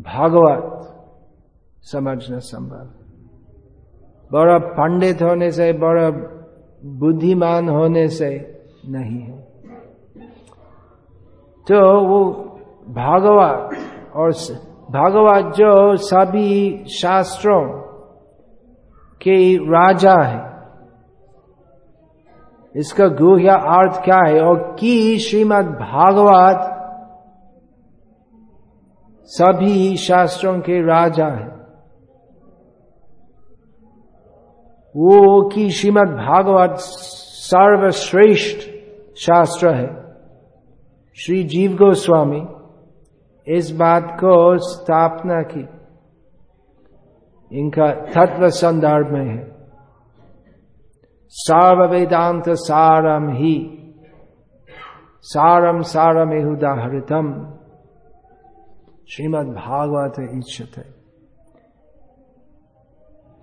भागवत समझना संभव बड़ा पंडित होने से बड़ा बुद्धिमान होने से नहीं है। तो वो भागवत और भागवत जो सभी शास्त्रों के राजा है, इसका गुह्य अर्थ क्या है? और की श्रीमद भागवत सभी शास्त्रों के राजा है। वो की श्रीमद भागवत सर्वश्रेष्ठ शास्त्र है। श्री जीव गोस्वामी इस बात को स्थापना की। इनका तत्व संदर्भ में है। सर्व वेदांत सारम ही सारम सारम उदाहरितम श्रीमद भागवत इच्छत। है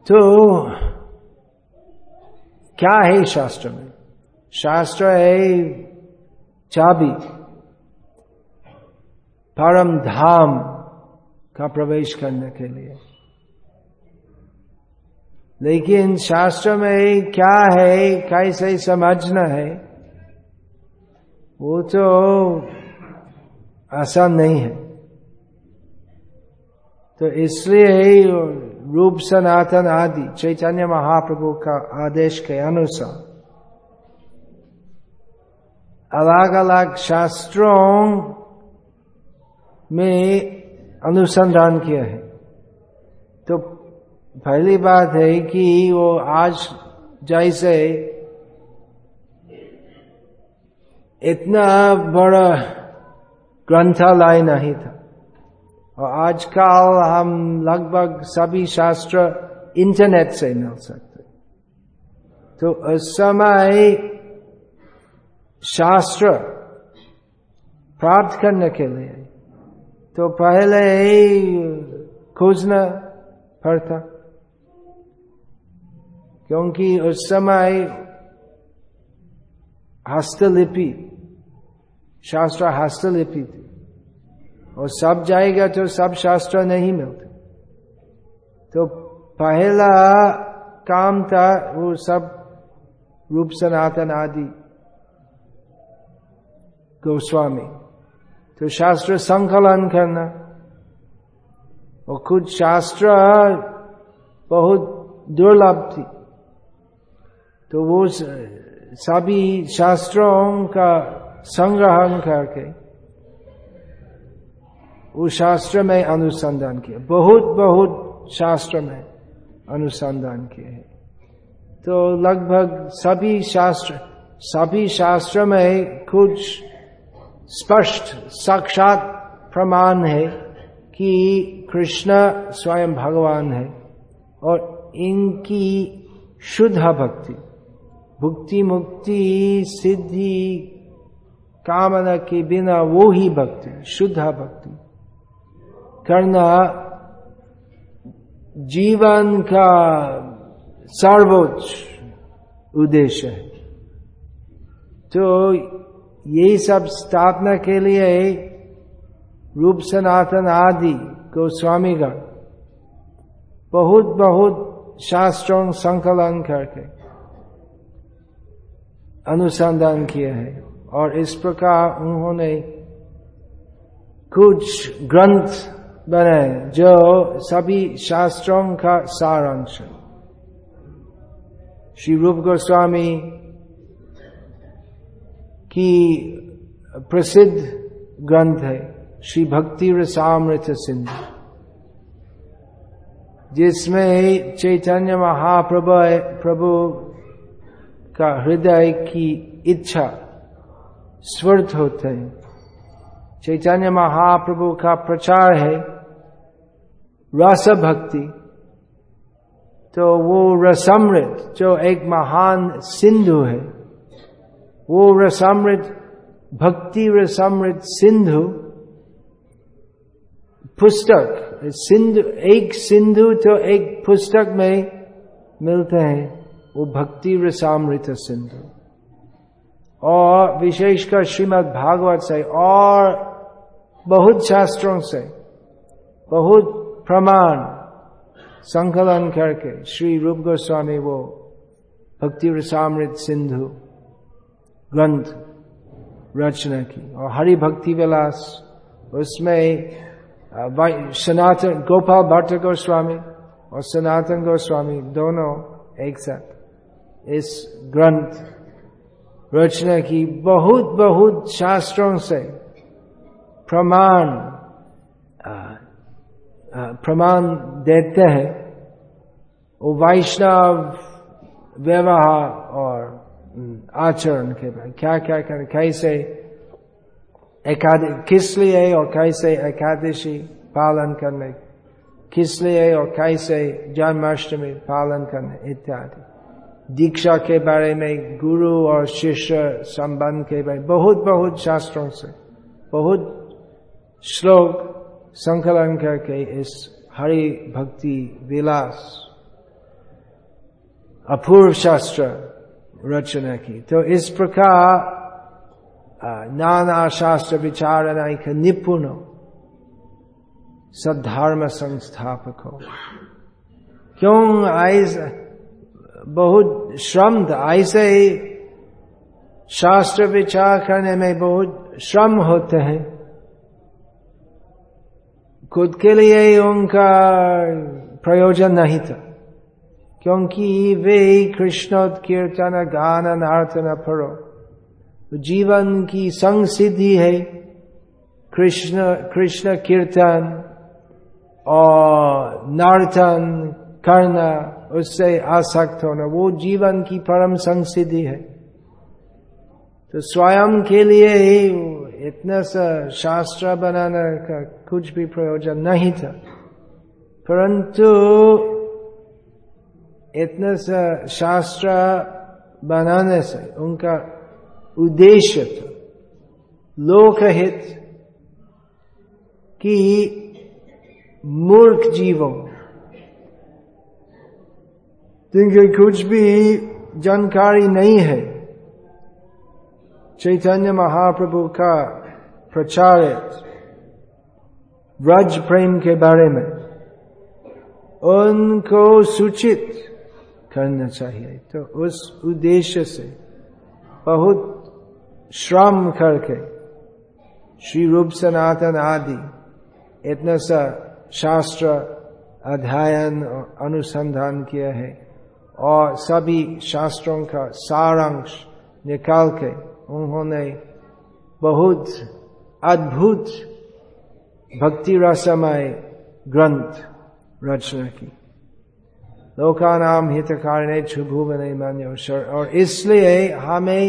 तो क्या है शास्त्र में? शास्त्र है चाबी परम धाम का प्रवेश करने के लिए। लेकिन शास्त्र में क्या है, कैसे समझना है, वो तो आसान नहीं है। तो इसलिए रूप सनातन आदि चैतन्य महाप्रभु का आदेश के अनुसार अलग अलग शास्त्रों में अनुसंधान किया है तो पहली बात है कि वो आज जैसे इतना बड़ा ग्रंथालय नहीं था और आजकल हम लगभग सभी शास्त्र इंटरनेट से मिल सकते तो उस समय शास्त्र प्राप्त करने के लिए तो पहले ही खोजना पड़ता। क्योंकि उस समय हस्तलिपि, शास्त्र हस्तलिपि थी। और सब जाएगा तो सब शास्त्र नहीं मिलते। तो पहला काम था वो सब रूप सनातन आदि गोस्वामी। तो शास्त्र संकलन करना। और खुद शास्त्र बहुत दुर्लभ थी। तो वो सभी शास्त्रों का संग्रहण करके उस शास्त्र में अनुसंधान किया बहुत बहुत शास्त्र में अनुसंधान किए हैं। तो लगभग सभी शास्त्र सभी शास्त्र में कुछ स्पष्ट, साक्षात प्रमाण है कि कृष्ण स्वयं भगवान है और इनकी शुद्ध भक्ति, भुक्ति मुक्ति, सिद्धि, कामना के बिना वो ही भक्ति, शुद्ध भक्ति। करना जीवन का सर्वोच्च उद्देश्य है तो यही सब स्थापना के लिए रूप सनातन आदि को गोस्वामीगण बहुत बहुत शास्त्रों संकलन करके अनुसंधान किए हैं और इस प्रकार उन्होंने कुछ ग्रंथ बनाए जो सभी शास्त्रों का सारांश। है श्री रूप गोस्वामी की प्रसिद्ध ग्रंथ है, श्री भक्ति रसामृत सिंधु जिसमें चैतन्य महाप्रभु प्रभु का हृदय की इच्छा स्वर्थ होते हैं। चैतन्य महाप्रभु का प्रचार है, रस भक्ति तो वो रसमृत, जो एक महान सिंधु है, वो रसमृत, भक्ति रसमृत सिंधु, पुस्तक, सिंधु, एक सिंधु तो एक पुस्तक में मिलते हैं, वो भक्ति रसामृत सिंधु। और विशेषकर श्रीमद् भागवत से और बहुत शास्त्रों से, बहुत प्रमाण संकलन करके श्री रूप गोस्वामी वो भक्ति रसामृत सिंधु ग्रंथ रचना की। और हरि भक्ति विलास, उसमें सनातन, गोपाल भट्ट गोस्वामी और सनातन गोस्वामी दोनों एक साथ इस ग्रंथ रचना की बहुत बहुत शास्त्रों से प्रमाण प्रमाण देते हैं। वो वैष्णव व्यवहार और आचरण के बारे क्या क्या करें, कैसे एकादशी किस लिए और कैसे एकादशी पालन करने, किस लिए और कैसे जन्माष्टमी पालन करने इत्यादि। दीक्षा के बारे में गुरु और शिष्य संबंध के बारे बहुत बहुत शास्त्रों से, बहुत श्लोक संकलन करके इस हरि भक्ति विलास अपूर्व शास्त्र रचना की। तो इस प्रकार नाना शास्त्र विचारणा का निपुण सद्धर्म संस्थापक हो। क्यों ऐसे बहुत श्रम ऐसे ही शास्त्र विचार करने में बहुत श्रम होते हैं। खुद के लिए उनका प्रयोजन नहीं था क्योंकि वे कृष्ण कीर्तन गान नार्तन पढ़ो जीवन की संग सिद्धि है कृष्ण कृष्ण कीर्तन और नर्तन करना उससे आसक्त होना वो जीवन की परम संग सिद्धि है तो स्वयं के लिए ही इतना सा शास्त्र बनाने का कुछ भी प्रयोजन नहीं था। परंतु इतना सा शास्त्र बनाने से उनका उद्देश्य था, लोकहित, की मूर्ख जीवों जिनके कुछ भी जानकारी नहीं है, चैतन्य महाप्रभु का प्रचारित व्रज प्रेम के बारे में उनको सूचित करना चाहिए। तो उस उद्देश्य से बहुत श्रम करके श्री रूप सनातन आदि, इतना सा शास्त्र अध्ययन और अनुसंधान किया है और सभी शास्त्रों का सारांश निकाल के उन्होंने बहुत अद्भुत भक्ति रसमय ग्रंथ रचना की लोका नाम हितकारणे छुभुवन मान्य और इसलिए हमें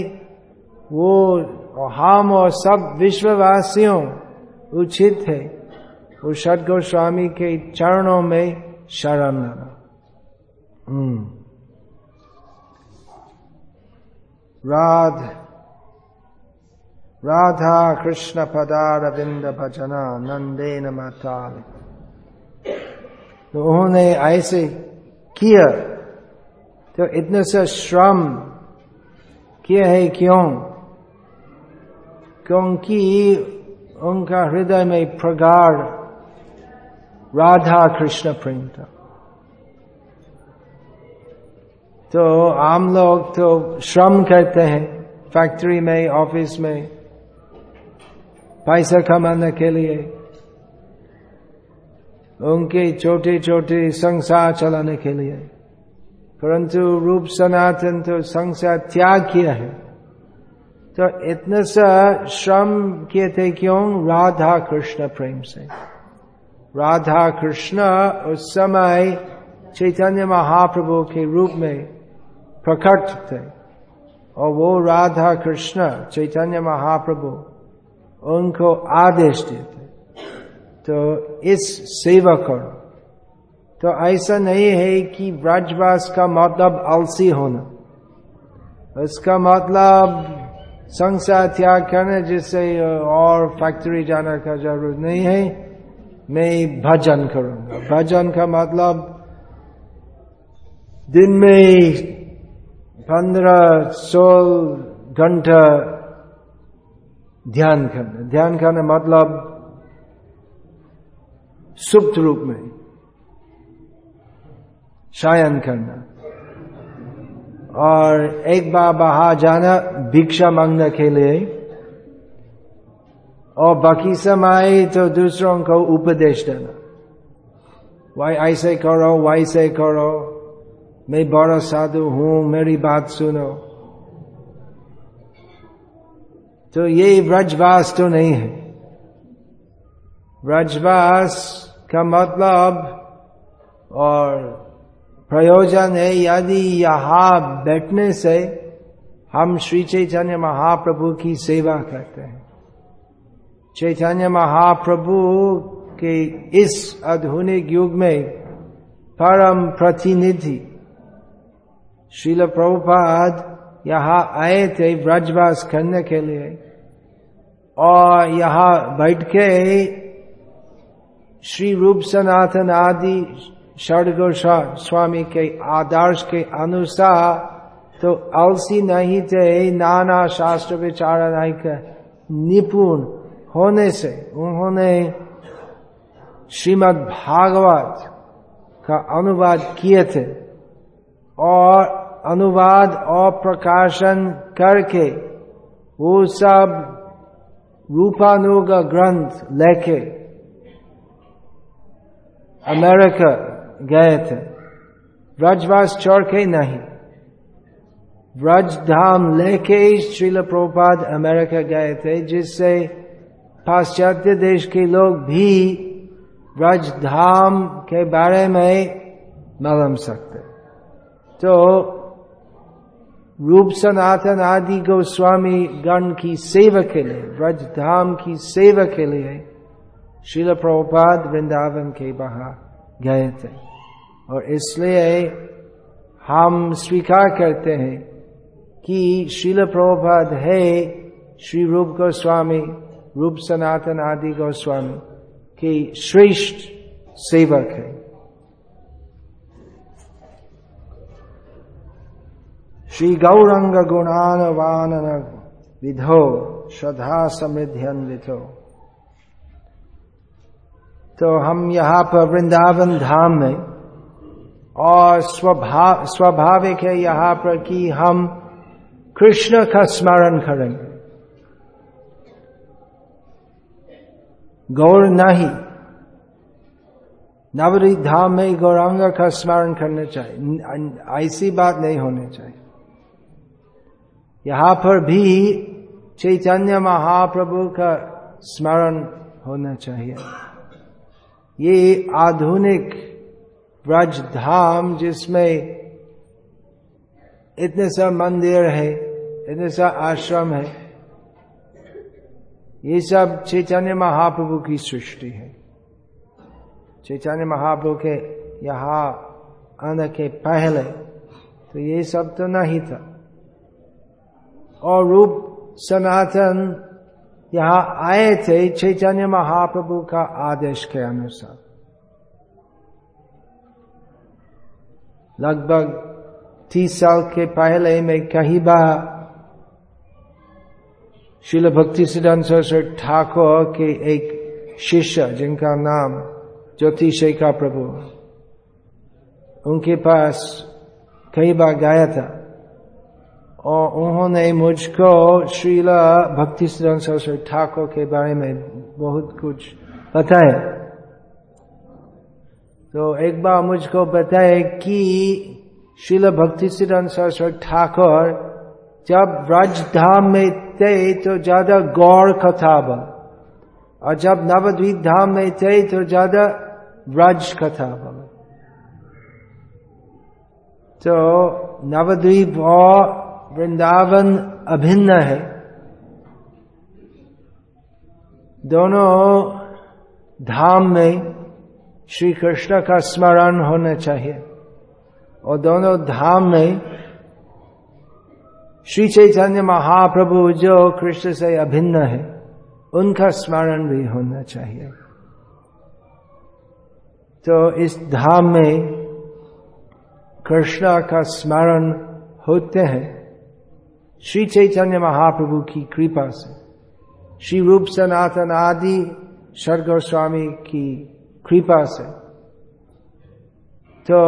वो हम और सब विश्ववासियों उचित है वो षड गोस्वामी के चरणों में शरण लेना राध राधा कृष्ण पदारविंद भजना नंदे न माताल तो उन्होंने ऐसे किया। तो इतने से श्रम किया है क्यों? क्योंकि उनका हृदय में प्रगाढ़ राधा कृष्ण प्रेम था। तो आम लोग तो श्रम करते हैं, फैक्ट्री में, ऑफ़िस में। पैसा कमाने के लिए। उनके छोटे छोटे संसार चलाने के लिए। परंतु रूप सनातन तो संसार त्याग किया है। तो इतने सा श्रम किए थे क्यों? राधा कृष्ण प्रेम से। राधा कृष्ण उस समय चैतन्य महाप्रभु के रूप में प्रकट थे। और वो राधा कृष्ण, चैतन्य महाप्रभु उनको आदेश देते तो इस सेवा करो तो ऐसा नहीं है कि ब्रजवास का मतलब आलसी होना। उसका मतलब संसार त्याग करना जिससे और फैक्ट्री जाने का ज़रूरत नहीं है। मैं भजन करूँगा। भजन का मतलब दिन में पंद्रह सोलह घंटा ध्यान करना। ध्यान करना मतलब सुप्त रूप में शायन करना। और एक बार बाहर जाना भिक्षा मांगने के लिए। और बाकी समय तो दूसरों को उपदेश देना। वाई ऐसे करो, वाई वैसे करो। मैं बड़ा साधु हूँ, मेरी बात सुनो। तो ये व्रजवास तो नहीं है। व्रजवास का मतलब और प्रयोजन है, यदि यहाँ बैठने से हम श्री चैतन्य महाप्रभु की सेवा करते हैं। चैतन्य महाप्रभु के इस आधुनिक युग में परम प्रतिनिधि शिल प्रभुपाद यहाँ आए थे ब्रजवास करने के लिए और यहाँ बैठ के श्री रूप सनातन आदि षडगोर स्वामी के आदर्श के अनुसार तो अलसी नहीं थे, नाना शास्त्र विचार नहीं के निपुण होने से उन्होंने श्रीमद् भागवत का अनुवाद किए थे और अनुवाद और प्रकाशन करके वो सब रूपानुग ग्रंथ लेके अमेरिका गए थे। ब्रजवास चौड़ के नहीं। ब्रज धाम लेके श्रील प्रभुपाद अमेरिका गए थे, जिससे पाश्चात्य देश के लोग भी ब्रज धाम के बारे में मालूम सकते। तो रूप सनातन आदि गोस्वामी गण की सेवा के लिए ब्रज धाम की सेवा के लिए शिल प्रभुपाद वृंदावन के बाहर गए थे। और इसलिए हम स्वीकार करते हैं कि शिल प्रभुपाद है श्री रूप गोस्वामी, रूप सनातन आदि गोस्वामी के श्रेष्ठ सेवक है। श्री गौरंग गुणान वानन विधो। श्रद्धा समृद्धिन्वितो तो हम यहाँ पर वृंदावन धाम में और स्वभाव स्वाभाविक है यहाँ पर कि हम कृष्ण का स्मरण करेंगे गौर नहीं। नवरी धाम में गौरांग का स्मरण करना चाहिए। ऐसी बात नहीं होनी चाहिए। यहाँ पर भी चैतन्य महाप्रभु का स्मरण होना चाहिए। ये आधुनिक ब्रज धाम जिसमें इतने सा मंदिर है, इतने सा आश्रम है, ये सब चैतन्य महाप्रभु की सृष्टि है। चैतन्य महाप्रभु के यहाँ आने के पहले तो ये सब तो नहीं था। और रूप सनातन यहाँ आए थे, चैतन्य महाप्रभु का आदेश के अनुसार। लगभग तीस साल के पहले में कहीं बार शिल भक्ति सिद्धांत सरस्वती ठाकुर के एक शिष्य जिनका नाम ज्योति शेखा प्रभु, उनके पास कई बार गाया था। और उन्होंने मुझको श्रीला भक्ति सरस्वती ठाकुर के बारे में बहुत कुछ बताया। तो एक बार मुझको बताया कि शिल भक्ति सिद्धांत सरस्वती ठाकुर जब राजधाम में थे तो ज़्यादा गौर कथा बल और जब नवद्वीप धाम में थे तो ज़्यादा ब्रज कथा बल तो नवद्वीप और वृंदावन अभिन्न है। दोनों धाम में श्री कृष्ण का स्मरण होना चाहिए और दोनों धाम में श्री चैतन्य महाप्रभु जो कृष्ण से अभिन्न है, उनका स्मरण भी होना चाहिए। तो इस धाम में कृष्ण का स्मरण होते हैं। श्री चैतन्य महाप्रभु की कृपा से श्री रूप सनातन आदि शर गोस्वामी की कृपा से तो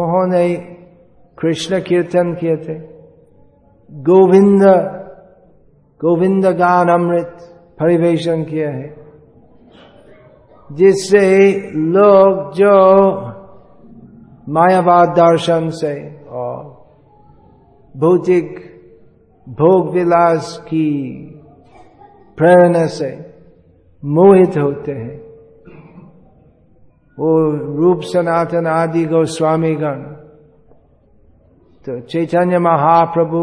उन्होंने कृष्ण कीर्तन किए थे गोविंद गोविंद गान अमृत परिवेशन किया है जिससे लोग जो मायावाद दर्शन से और भौतिक भोग विलास की प्रेरणा से मोहित होते हैं। वो रूप सनातन आदि गोस्वामी गण तो चैतन्य महाप्रभु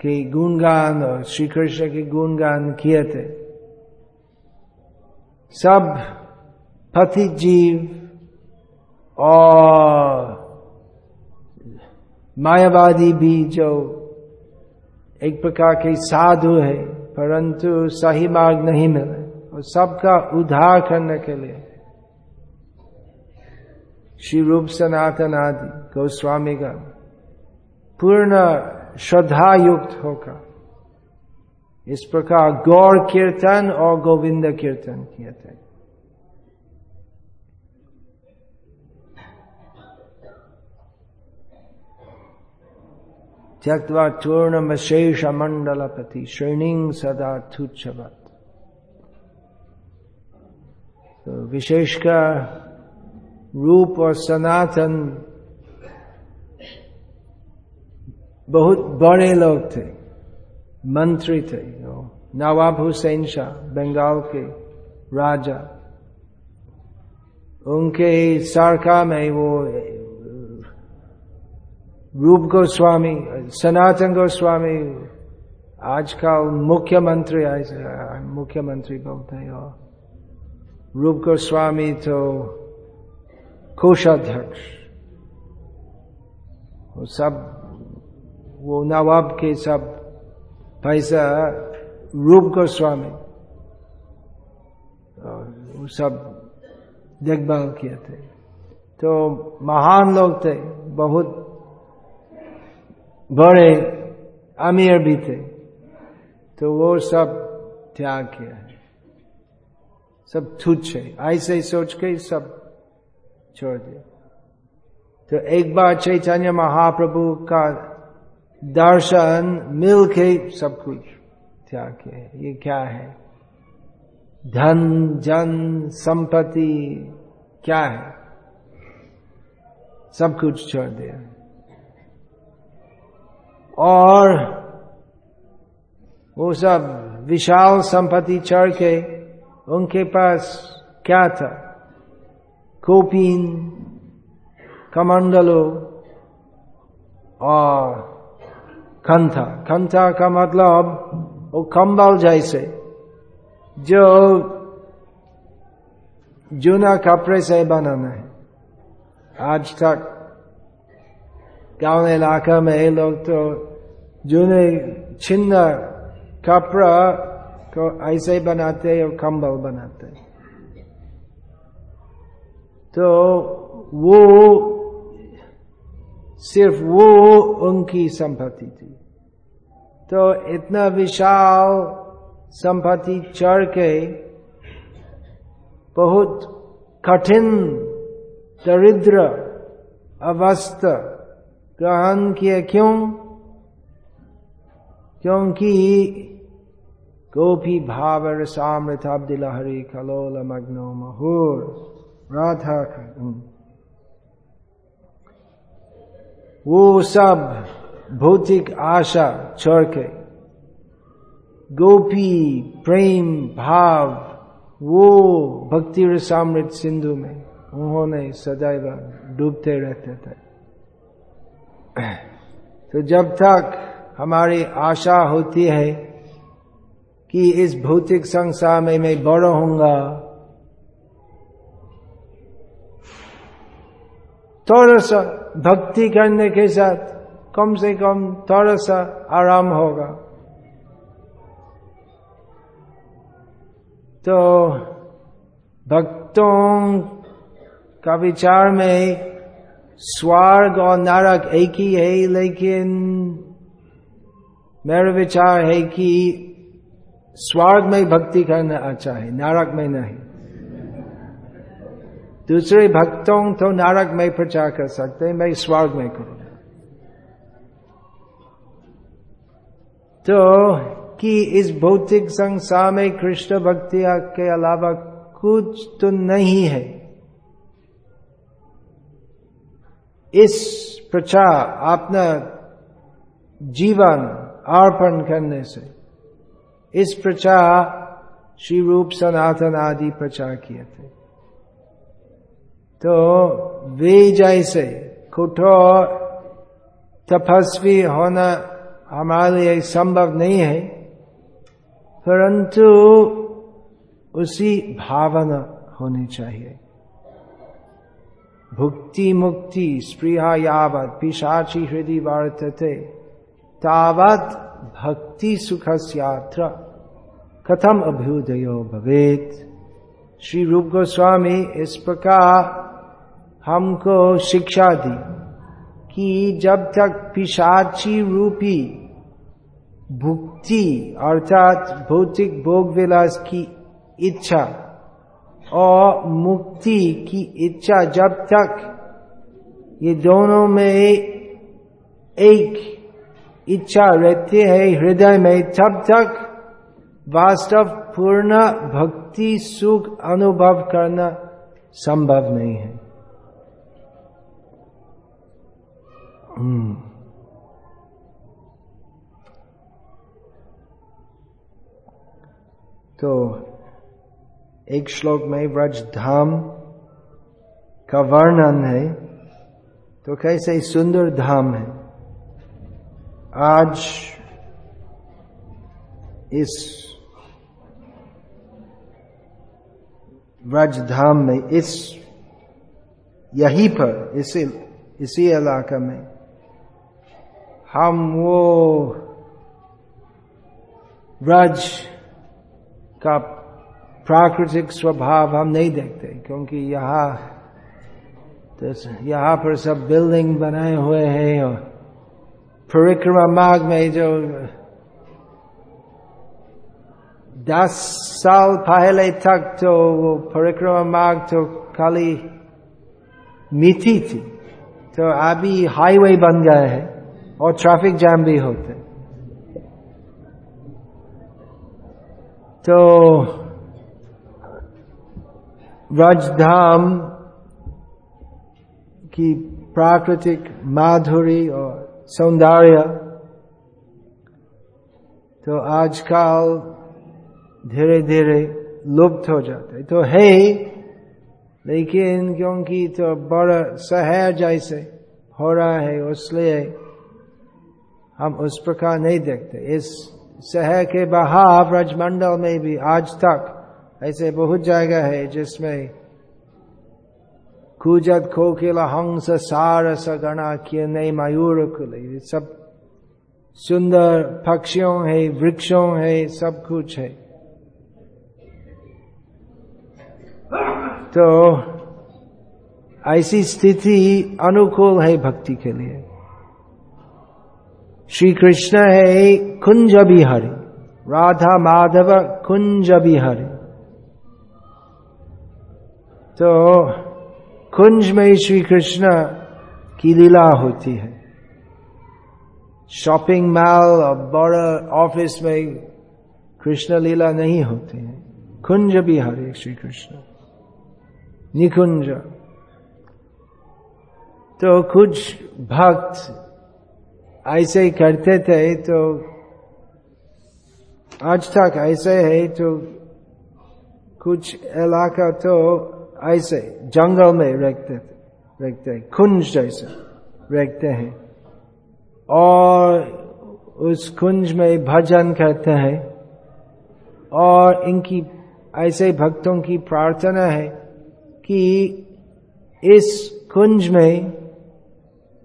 के गुणगान और श्री कृष्ण के गुणगान किए थे। सब पति जीव और मायावादी भी जो एक प्रकार के साधु है, परंतु सही मार्ग नहीं मिले। और सबका उद्धार करने के लिए श्री रूप सनातन आदि गोस्वामी का पूर्ण श्रद्धा युक्त होकर इस प्रकार गौर कीर्तन और गोविंद कीर्तन किए थे। त्यक्वा चूर्ण शेष मंडलपति श्रेणिंग सदा तुच्छवत तो विशेषकर रूप और सनातन बहुत बड़े लोग थे मंत्री थे नवाब हुसैन शाह बंगाल के राजा उनके सरकार में वो रूप गोस्वामी, सनातन गोस्वामी आजकल मुख्यमंत्री, आज मुख्यमंत्री बोलते हैं और रूप गोस्वामी तो कोषाध्यक्ष। वो सब, वो नवाब के सब पैसा रूप गोस्वामी। वो सब देखभाल किए थे। तो महान लोग थे, बहुत बड़े अमीर भी थे तो वो सब त्याग किया। है सब तुच्छ है ऐसे ही सोच के सब छोड़ दिया। तो एक बार चैतन्य महाप्रभु का दर्शन मिल के सब कुछ त्याग किया। है ये क्या है? धन, जन, संपत्ति क्या है? सब कुछ छोड़ दिया। और वो सब विशाल संपत्ति चढ़ के उनके पास क्या था? कोपीन, कमंडलो और कंथा कंथा का मतलब वो कंबल जैसे, जो जूना कपड़े से बनाना है। आज तक गाँव इलाका में ये लोग तो जूने छिन्न कपड़ा को ऐसे बनाते और कंबल बनाते तो वो सिर्फ़ वो उनकी संपत्ति थी। तो इतना विशाल संपत्ति चढ़ के बहुत कठिन, दरिद्र अवस्था ग्रहण किए क्यों? क्योंकि गोपी भाव रसामृताब्दिल हरि कलोल मग्नो महुर राधा वो सब भौतिक आशा छोड़ के गोपी प्रेम भाव वो भक्ति रसामृत सिंधु में उन्होंने सदैव डूबते रहते थे। तो जब तक हमारी आशा होती है कि इस भौतिक संसार में मैं बड़ा होऊँगा, थोड़ा सा भक्ति करने के साथ कम से कम थोड़ा सा आराम होगा। तो भक्तों का विचार में स्वर्ग और नरक एक ही है लेकिन मेरा विचार है कि स्वर्ग में भक्ति करना अच्छा है नारक में नहीं दूसरे भक्तों तो नारक में प्रचार कर सकते हैं मैं स्वर्ग में करूँगा तो कि इस भौतिक संसार में कृष्ण भक्ति के अलावा कुछ तो नहीं है इस प्रचार अपना जीवन अर्पण करने से, इस प्रचार श्री रूप सनातन आदि प्रचार किए थे। तो वे जैसे कठोर तपस्वी होना हमारे लिए संभव नहीं है, परंतु उसी भावना होनी चाहिए। भुक्ति मुक्ति स्प्रिया यावत पिशाची हृदय वर्तते तावत भक्ति सुख कथम अभ्युदयो भवेत श्री रूप गोस्वामी इस प्रकार हमको शिक्षा दी कि जब तक पिशाची रूपी भुक्ति अर्थात भौतिक भोग विलास की इच्छा और मुक्ति की इच्छा जब तक ये दोनों में एक इच्छा रहती है हृदय में, तब तक वास्तव पूर्ण भक्ति सुख अनुभव करना संभव नहीं है। तो एक श्लोक में, व्रज धाम का वर्णन है। तो कैसे सुंदर धाम है? आज इस व्रज धाम में, इस, यहीं पर, इसी इसी इलाका में, हम वो व्रज का प्राकृतिक स्वभाव हम नहीं देखते, क्योंकि यहाँ तो यहाँ पर सब बिल्डिंग बनाए हुए हैं और परिक्रमा मार्ग में जो दस साल पहले तक तो वो परिक्रमा मार्ग तो खाली मीठी थी तो अभी हाईवे बन गए है और ट्रैफ़िक जैम भी होते तो राजधाम की प्राकृतिक माधुरी और सौंदर्य तो आजकल धीरे धीरे लुप्त हो जाते तो है ही, लेकिन क्योंकि तो बड़ा शहर जैसे हो रहा है इसलिए हम उस प्रकार नहीं देखते। इस शहर के बाहर ब्रजमंडल में भी आज तक ऐसे बहुत जगह है जिसमें कुजत खोखिला हंस सार सगणा नई मयूर कुल सब सुंदर पक्षियों है, वृक्षों है, सब कुछ है। तो ऐसी स्थिति अनुकूल है भक्ति के लिए। श्री कृष्ण है कुंज बिहारी, राधा माधव कुंज बिहारी। तो कुंज में ही श्री कृष्ण की लीला होती है। शॉपिंग मॉल और बड़ा ऑफ़िस में कृष्ण लीला नहीं होती है। कुंज बिहारी श्री कृष्ण। निकुंज। तो कुछ भक्त ऐसे ही करते थे तो आज तक ऐसे है तो कुछ इलाका तो ऐसे जंगल में रखते रखते कुंज जैसे रखते हैं। और उस कुंज में भजन करते हैं। और इनकी, ऐसे भक्तों की प्रार्थना है कि इस कुंज में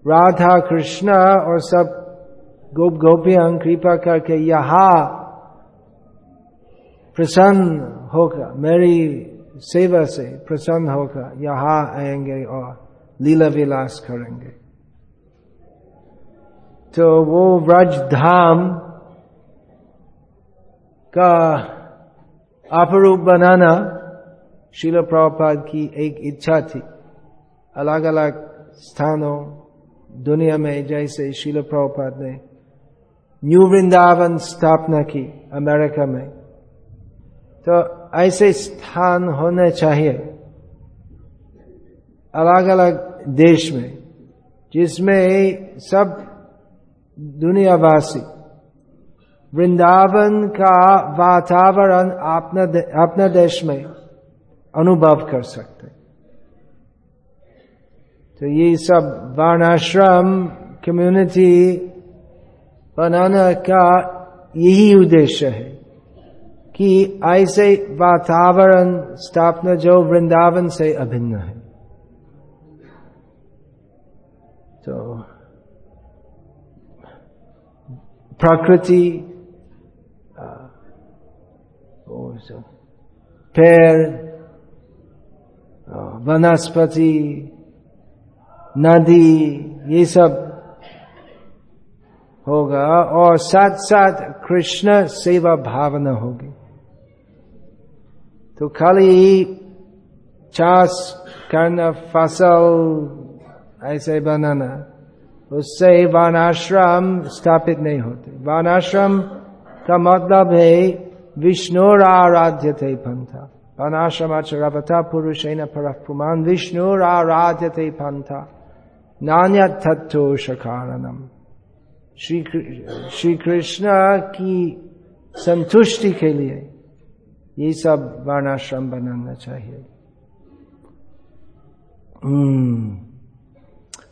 राधा कृष्ण और सब गोप गोपियाँ कृपा करके यहा प्रसन्न होकर, मेरी सेवा से प्रसन्न होकर यहा आएँगे और लीला विलास करेंगे। तो वो व्रज धाम का अपरूप बनाना शिल प्रभुपाद की एक इच्छा थी। अलग अलग स्थानों, दुनिया में जैसे शिल प्रभुपाद ने न्यू वृंदावन स्थापना की अमेरिका में। तो ऐसे स्थान होने चाहिए अलग अलग देश में, जिसमें सब दुनियावासी वृंदावन का वातावरण अपना अपना देश में अनुभव कर सकते। तो ये सब वर्णाश्रम कम्युनिटी बनाने का यही उद्देश्य है। कि ऐसे वातावरण स्थापना जो वृंदावन से अभिन्न है। तो प्रकृति पेड़ वनस्पति, नदी, ये सब होगा और साथ साथ कृष्ण सेवा भावना होगी। तो खाली चास करना फ़सल, ऐसे बनाना, उससे वानाश्रम स्थापित नहीं होते। वानाश्रम का मतलब है विष्णुराराध्य थे पंथा। वनाश्रमाचरवता पुरुषेण पर पुमान विष्णुराराध्य थे पंथा। नान्य तत्व कारणम श्री श्री कृष्ण की संतुष्टि के लिए ये सब वर्णाश्रम बनाना चाहिए।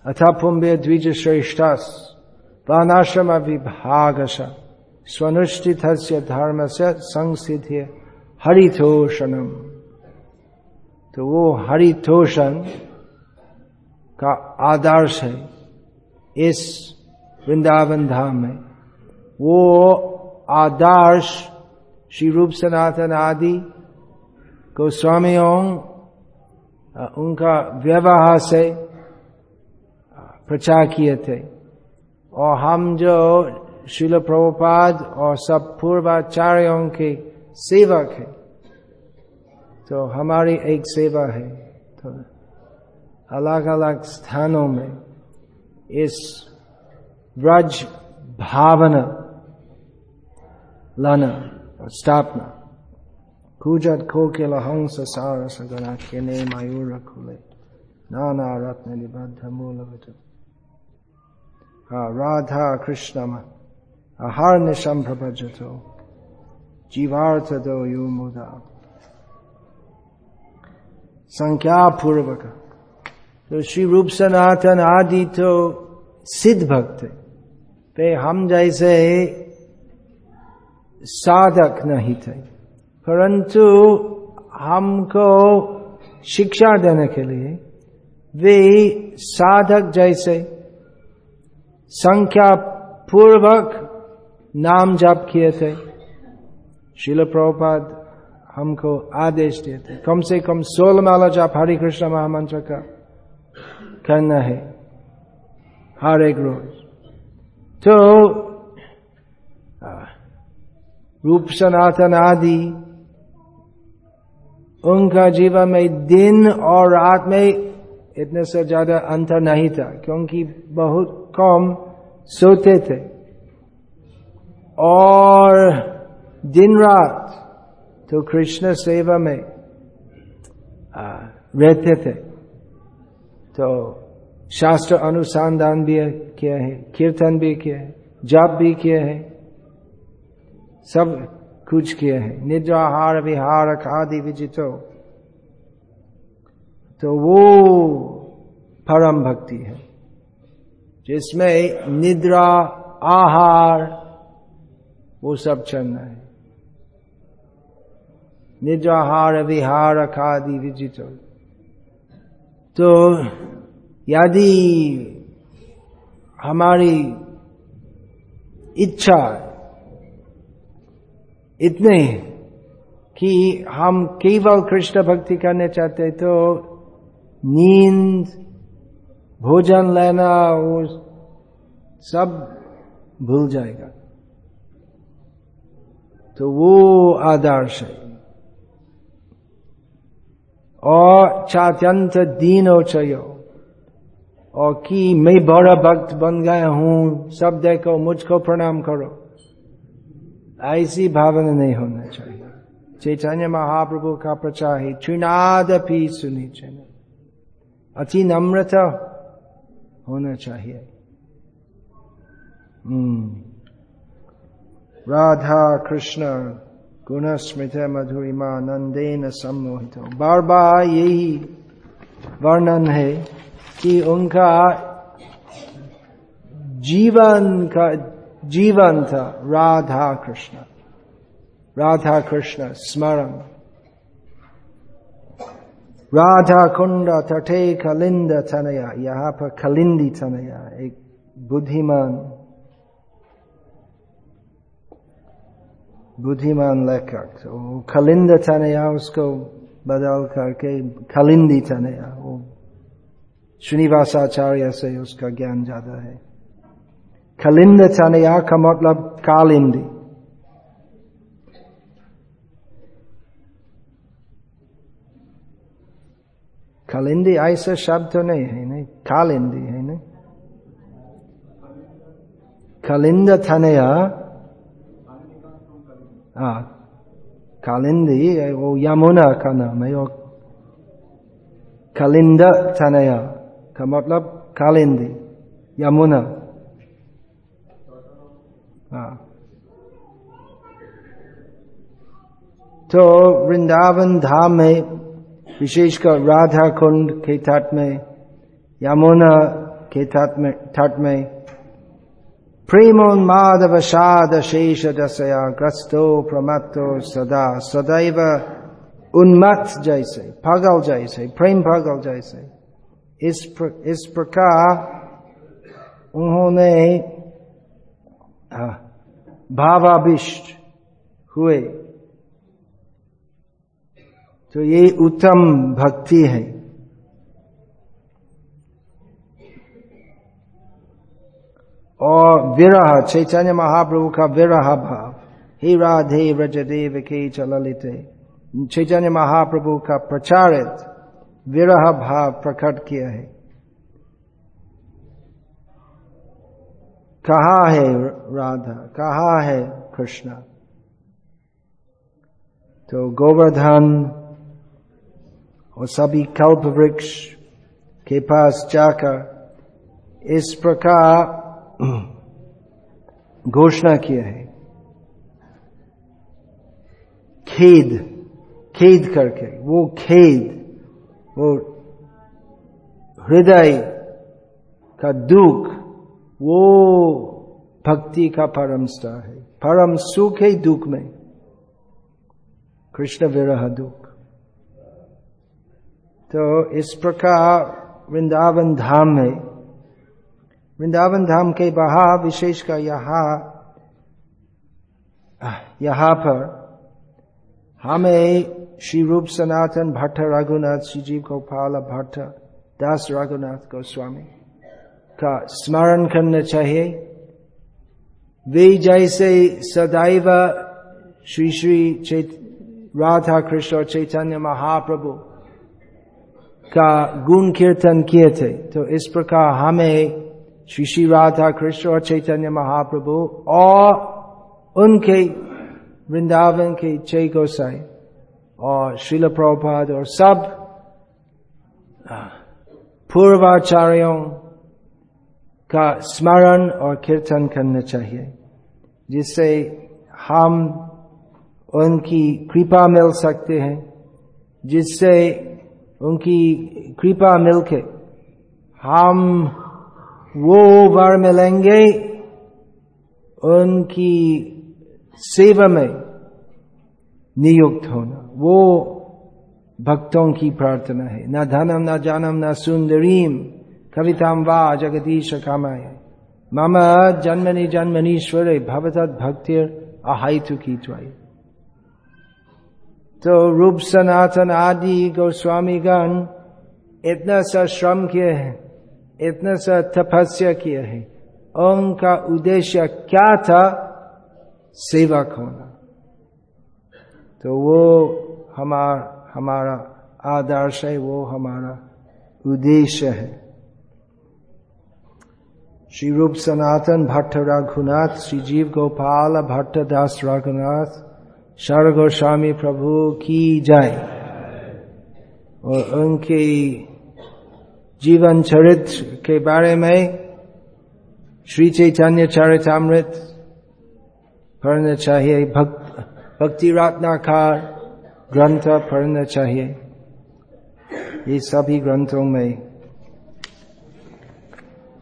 अथा पुंबे द्विज श्रेष्ठ वर्णाश्रम विभाग स्वनुष्ठित धर्म से संसिधि हरितोषणम। तो वो हरितोषण का आदर्श है इस वृंदावन धाम में। वो आदर्श श्री रूप सनातन आदि को गोस्वामियों उनका व्यवहार से प्रचार किए थे। और हम जो शिल प्रभुपाद और सब पूर्वाचार्यों के सेवक है तो हमारी एक सेवा है तो अलग अलग स्थानों में इस व्रज भावना लाना। स्थापना कूजत कोकिल हंस सार सगना केने मायूर खुले नाना रत्न निबद्ध मूल राधा कृष्ण हर निशम प्रभजतो जीवार्थ दो यु मुदा संख्या पूर्वक तो श्री रूप सनातन आदि तो सिद्ध भक्त हम जैसे साधक नहीं थे। परंतु हमको शिक्षा देने के लिए वे साधक जैसे संख्या पूर्वक नाम जप किए थे। शिल प्रभुपाद हमको आदेश दिए थे कम से कम सोलह माला जाप हरे कृष्ण महामंत्र का करना है। हर एक रोज। तो रूप सनातन आदि। उनका जीवन में दिन और रात में इतने से ज़्यादा अंतर नहीं था, क्योंकि बहुत कम सोते थे। और दिन रात तो कृष्ण सेवा में रहते थे। तो शास्त्र अनुसंधान भी किया है, कीर्तन भी किया है, जाप भी किया है। सब कुछ किया है। निद्राहार विहार, खादि, विजितो। तो वो परम भक्ति है, जिसमें निद्रा, आहार, वो सब चलना है। निद्राहार विहार, खादि, विजित। तो यदि हमारी इच्छा इतने कि हम केवल कृष्ण भक्ति करने चाहते तो नींद, भोजन लेना वो सब भूल जाएगा। तो वो आदर्श है। और चात्यंत दीन हो चयो और कि मैं बड़ा भक्त बन गया हूँ, सब देखो, मुझको प्रणाम करो। ऐसी भावना नहीं होना चाहिए। चैतन्य महाप्रभु का प्रचार है चुनादपि सुनी चैन। अति नम्रता होना चाहिए। राधा कृष्ण गुण स्मृत मधुरिमा नंदेन सम्मोहित। बार बार यही वर्णन है कि उनका जीवन का था राधा कृष्ण राधा कृष्ण स्मरण राधा कुंड तटे कलिंद तनया यहाँ पर कलिंदी तनया एक बुद्धिमान बुद्धिमान लेखक तो कलिंद तनया उसको बदल करके कलिंदी तनया वो श्रीनिवासाचार्य से उसका ज्ञान ज़्यादा है कलिंद तनया का मतलब कालिंदी कालिंदी ऐसा शब्द तो नहीं है नहीं कालिंदी है नहीं कलिंद थनया हाँ कालिंदी वो यमुना का नाम है और कलिंद थनया का मतलब कालिंदी यमुना हाँ। तो वृंदावन धाम में विशेषकर राधा कुंड के तट में यमुना के तट में तट में प्रेमोन्माधव साध शेष दशया ग्रस्तो प्रमत्तो सदा सदैव उन्मत्त जैसे पागल जैसे प्रेम पागल जैसे। इस प्र, इस प्रकार उन्होंने भावाभिष्ट हुए। तो ये उत्तम भक्ति है। और विरह, चैतन्य महाप्रभु का विरह भाव। हे राधे, व्रजदेव, के चलित। चैतन्य महाप्रभु का प्रचारित विरह भाव प्रकट किया है। कहा है राधा, कहा है कृष्ण? तो गोवर्धन और सभी कल्प वृक्ष के पास जाकर इस प्रकार घोषणा किया है। खेद खेद करके, वो खेद, वो हृदय का दुख वो भक्ति का परम स्तर है। परम सुख है दुख में। कृष्ण विरह दुख। तो इस प्रकार वृंदावन धाम है। वृंदावन धाम के बाहर विशेषकर यहाँ यहाँ पर हमें श्री रूप सनातन भट्ट रघुनाथ श्री जी गोपाल भट्ट, दास रघुनाथ गोस्वामी का स्मरण करना चाहिए। वे जैसे सदैव श्री श्री चैत राधा कृष्ण और चैतन्य महाप्रभु का गुण कीर्तन किए थे तो इस प्रकार हमें श्री श्री राधा कृष्ण और चैतन्य महाप्रभु और उनके वृंदावन के जय गोसाई और शिल प्रभुपाद और सब पूर्वाचार्यों का स्मरण और कीर्तन करना चाहिए, जिससे हम उनकी कृपा मिल सकते हैं, जिससे उनकी कृपा मिलके हम वो वर मिलेंगे उनकी सेवा में नियुक्त होना। वो भक्तों की प्रार्थना है। ना धनम, ना जानम, ना सुंदरीम। कविताम वा जगदीश कामाय मम जन्मनि जन्मनीश्वर भवतद भक्तिर अहाइतु की तो रूप सनातन आदि गोस्वामी गण इतना सा श्रम किए हैं, इतना सा तपस्या किए हैं। उनका उद्देश्य क्या था? सेवक होना। तो वो हमार, हमारा आदर्श है, वो हमारा उद्देश्य है। श्री रूप सनातन भट्ट रघुनाथ श्री जीव गोपाल भट्ट दास रघुनाथ शर गोस्वामी प्रभु की जाए और उनके जीवन चरित्र के बारे में श्री चैतन्य चरितमृत, पढ़ना चाहिए, भक्त, भक्ति रत्नाकार ग्रंथ पढ़ना चाहिए। ये सभी ग्रंथों में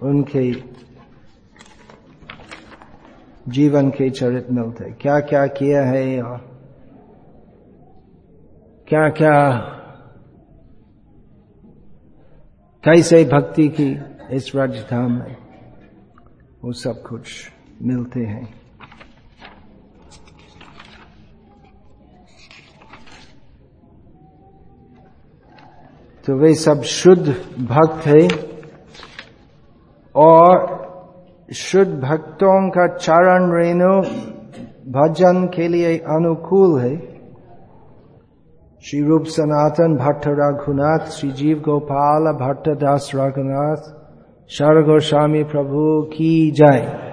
उनके जीवन के चरित मिलते। क्या क्या किया है और क्या क्या कैसे भक्ति की इस राजधाम में? वो सब कुछ मिलते हैं। तो वे सब शुद्ध भक्त है और शुद्ध भक्तों का चरण रेणु भजन के लिए अनुकूल है। श्री रूप सनातन भट्ट रघुनाथ, श्री जीव गोपाल भट्ट दास रघुनाथ शर गोस्वामी प्रभु की जाए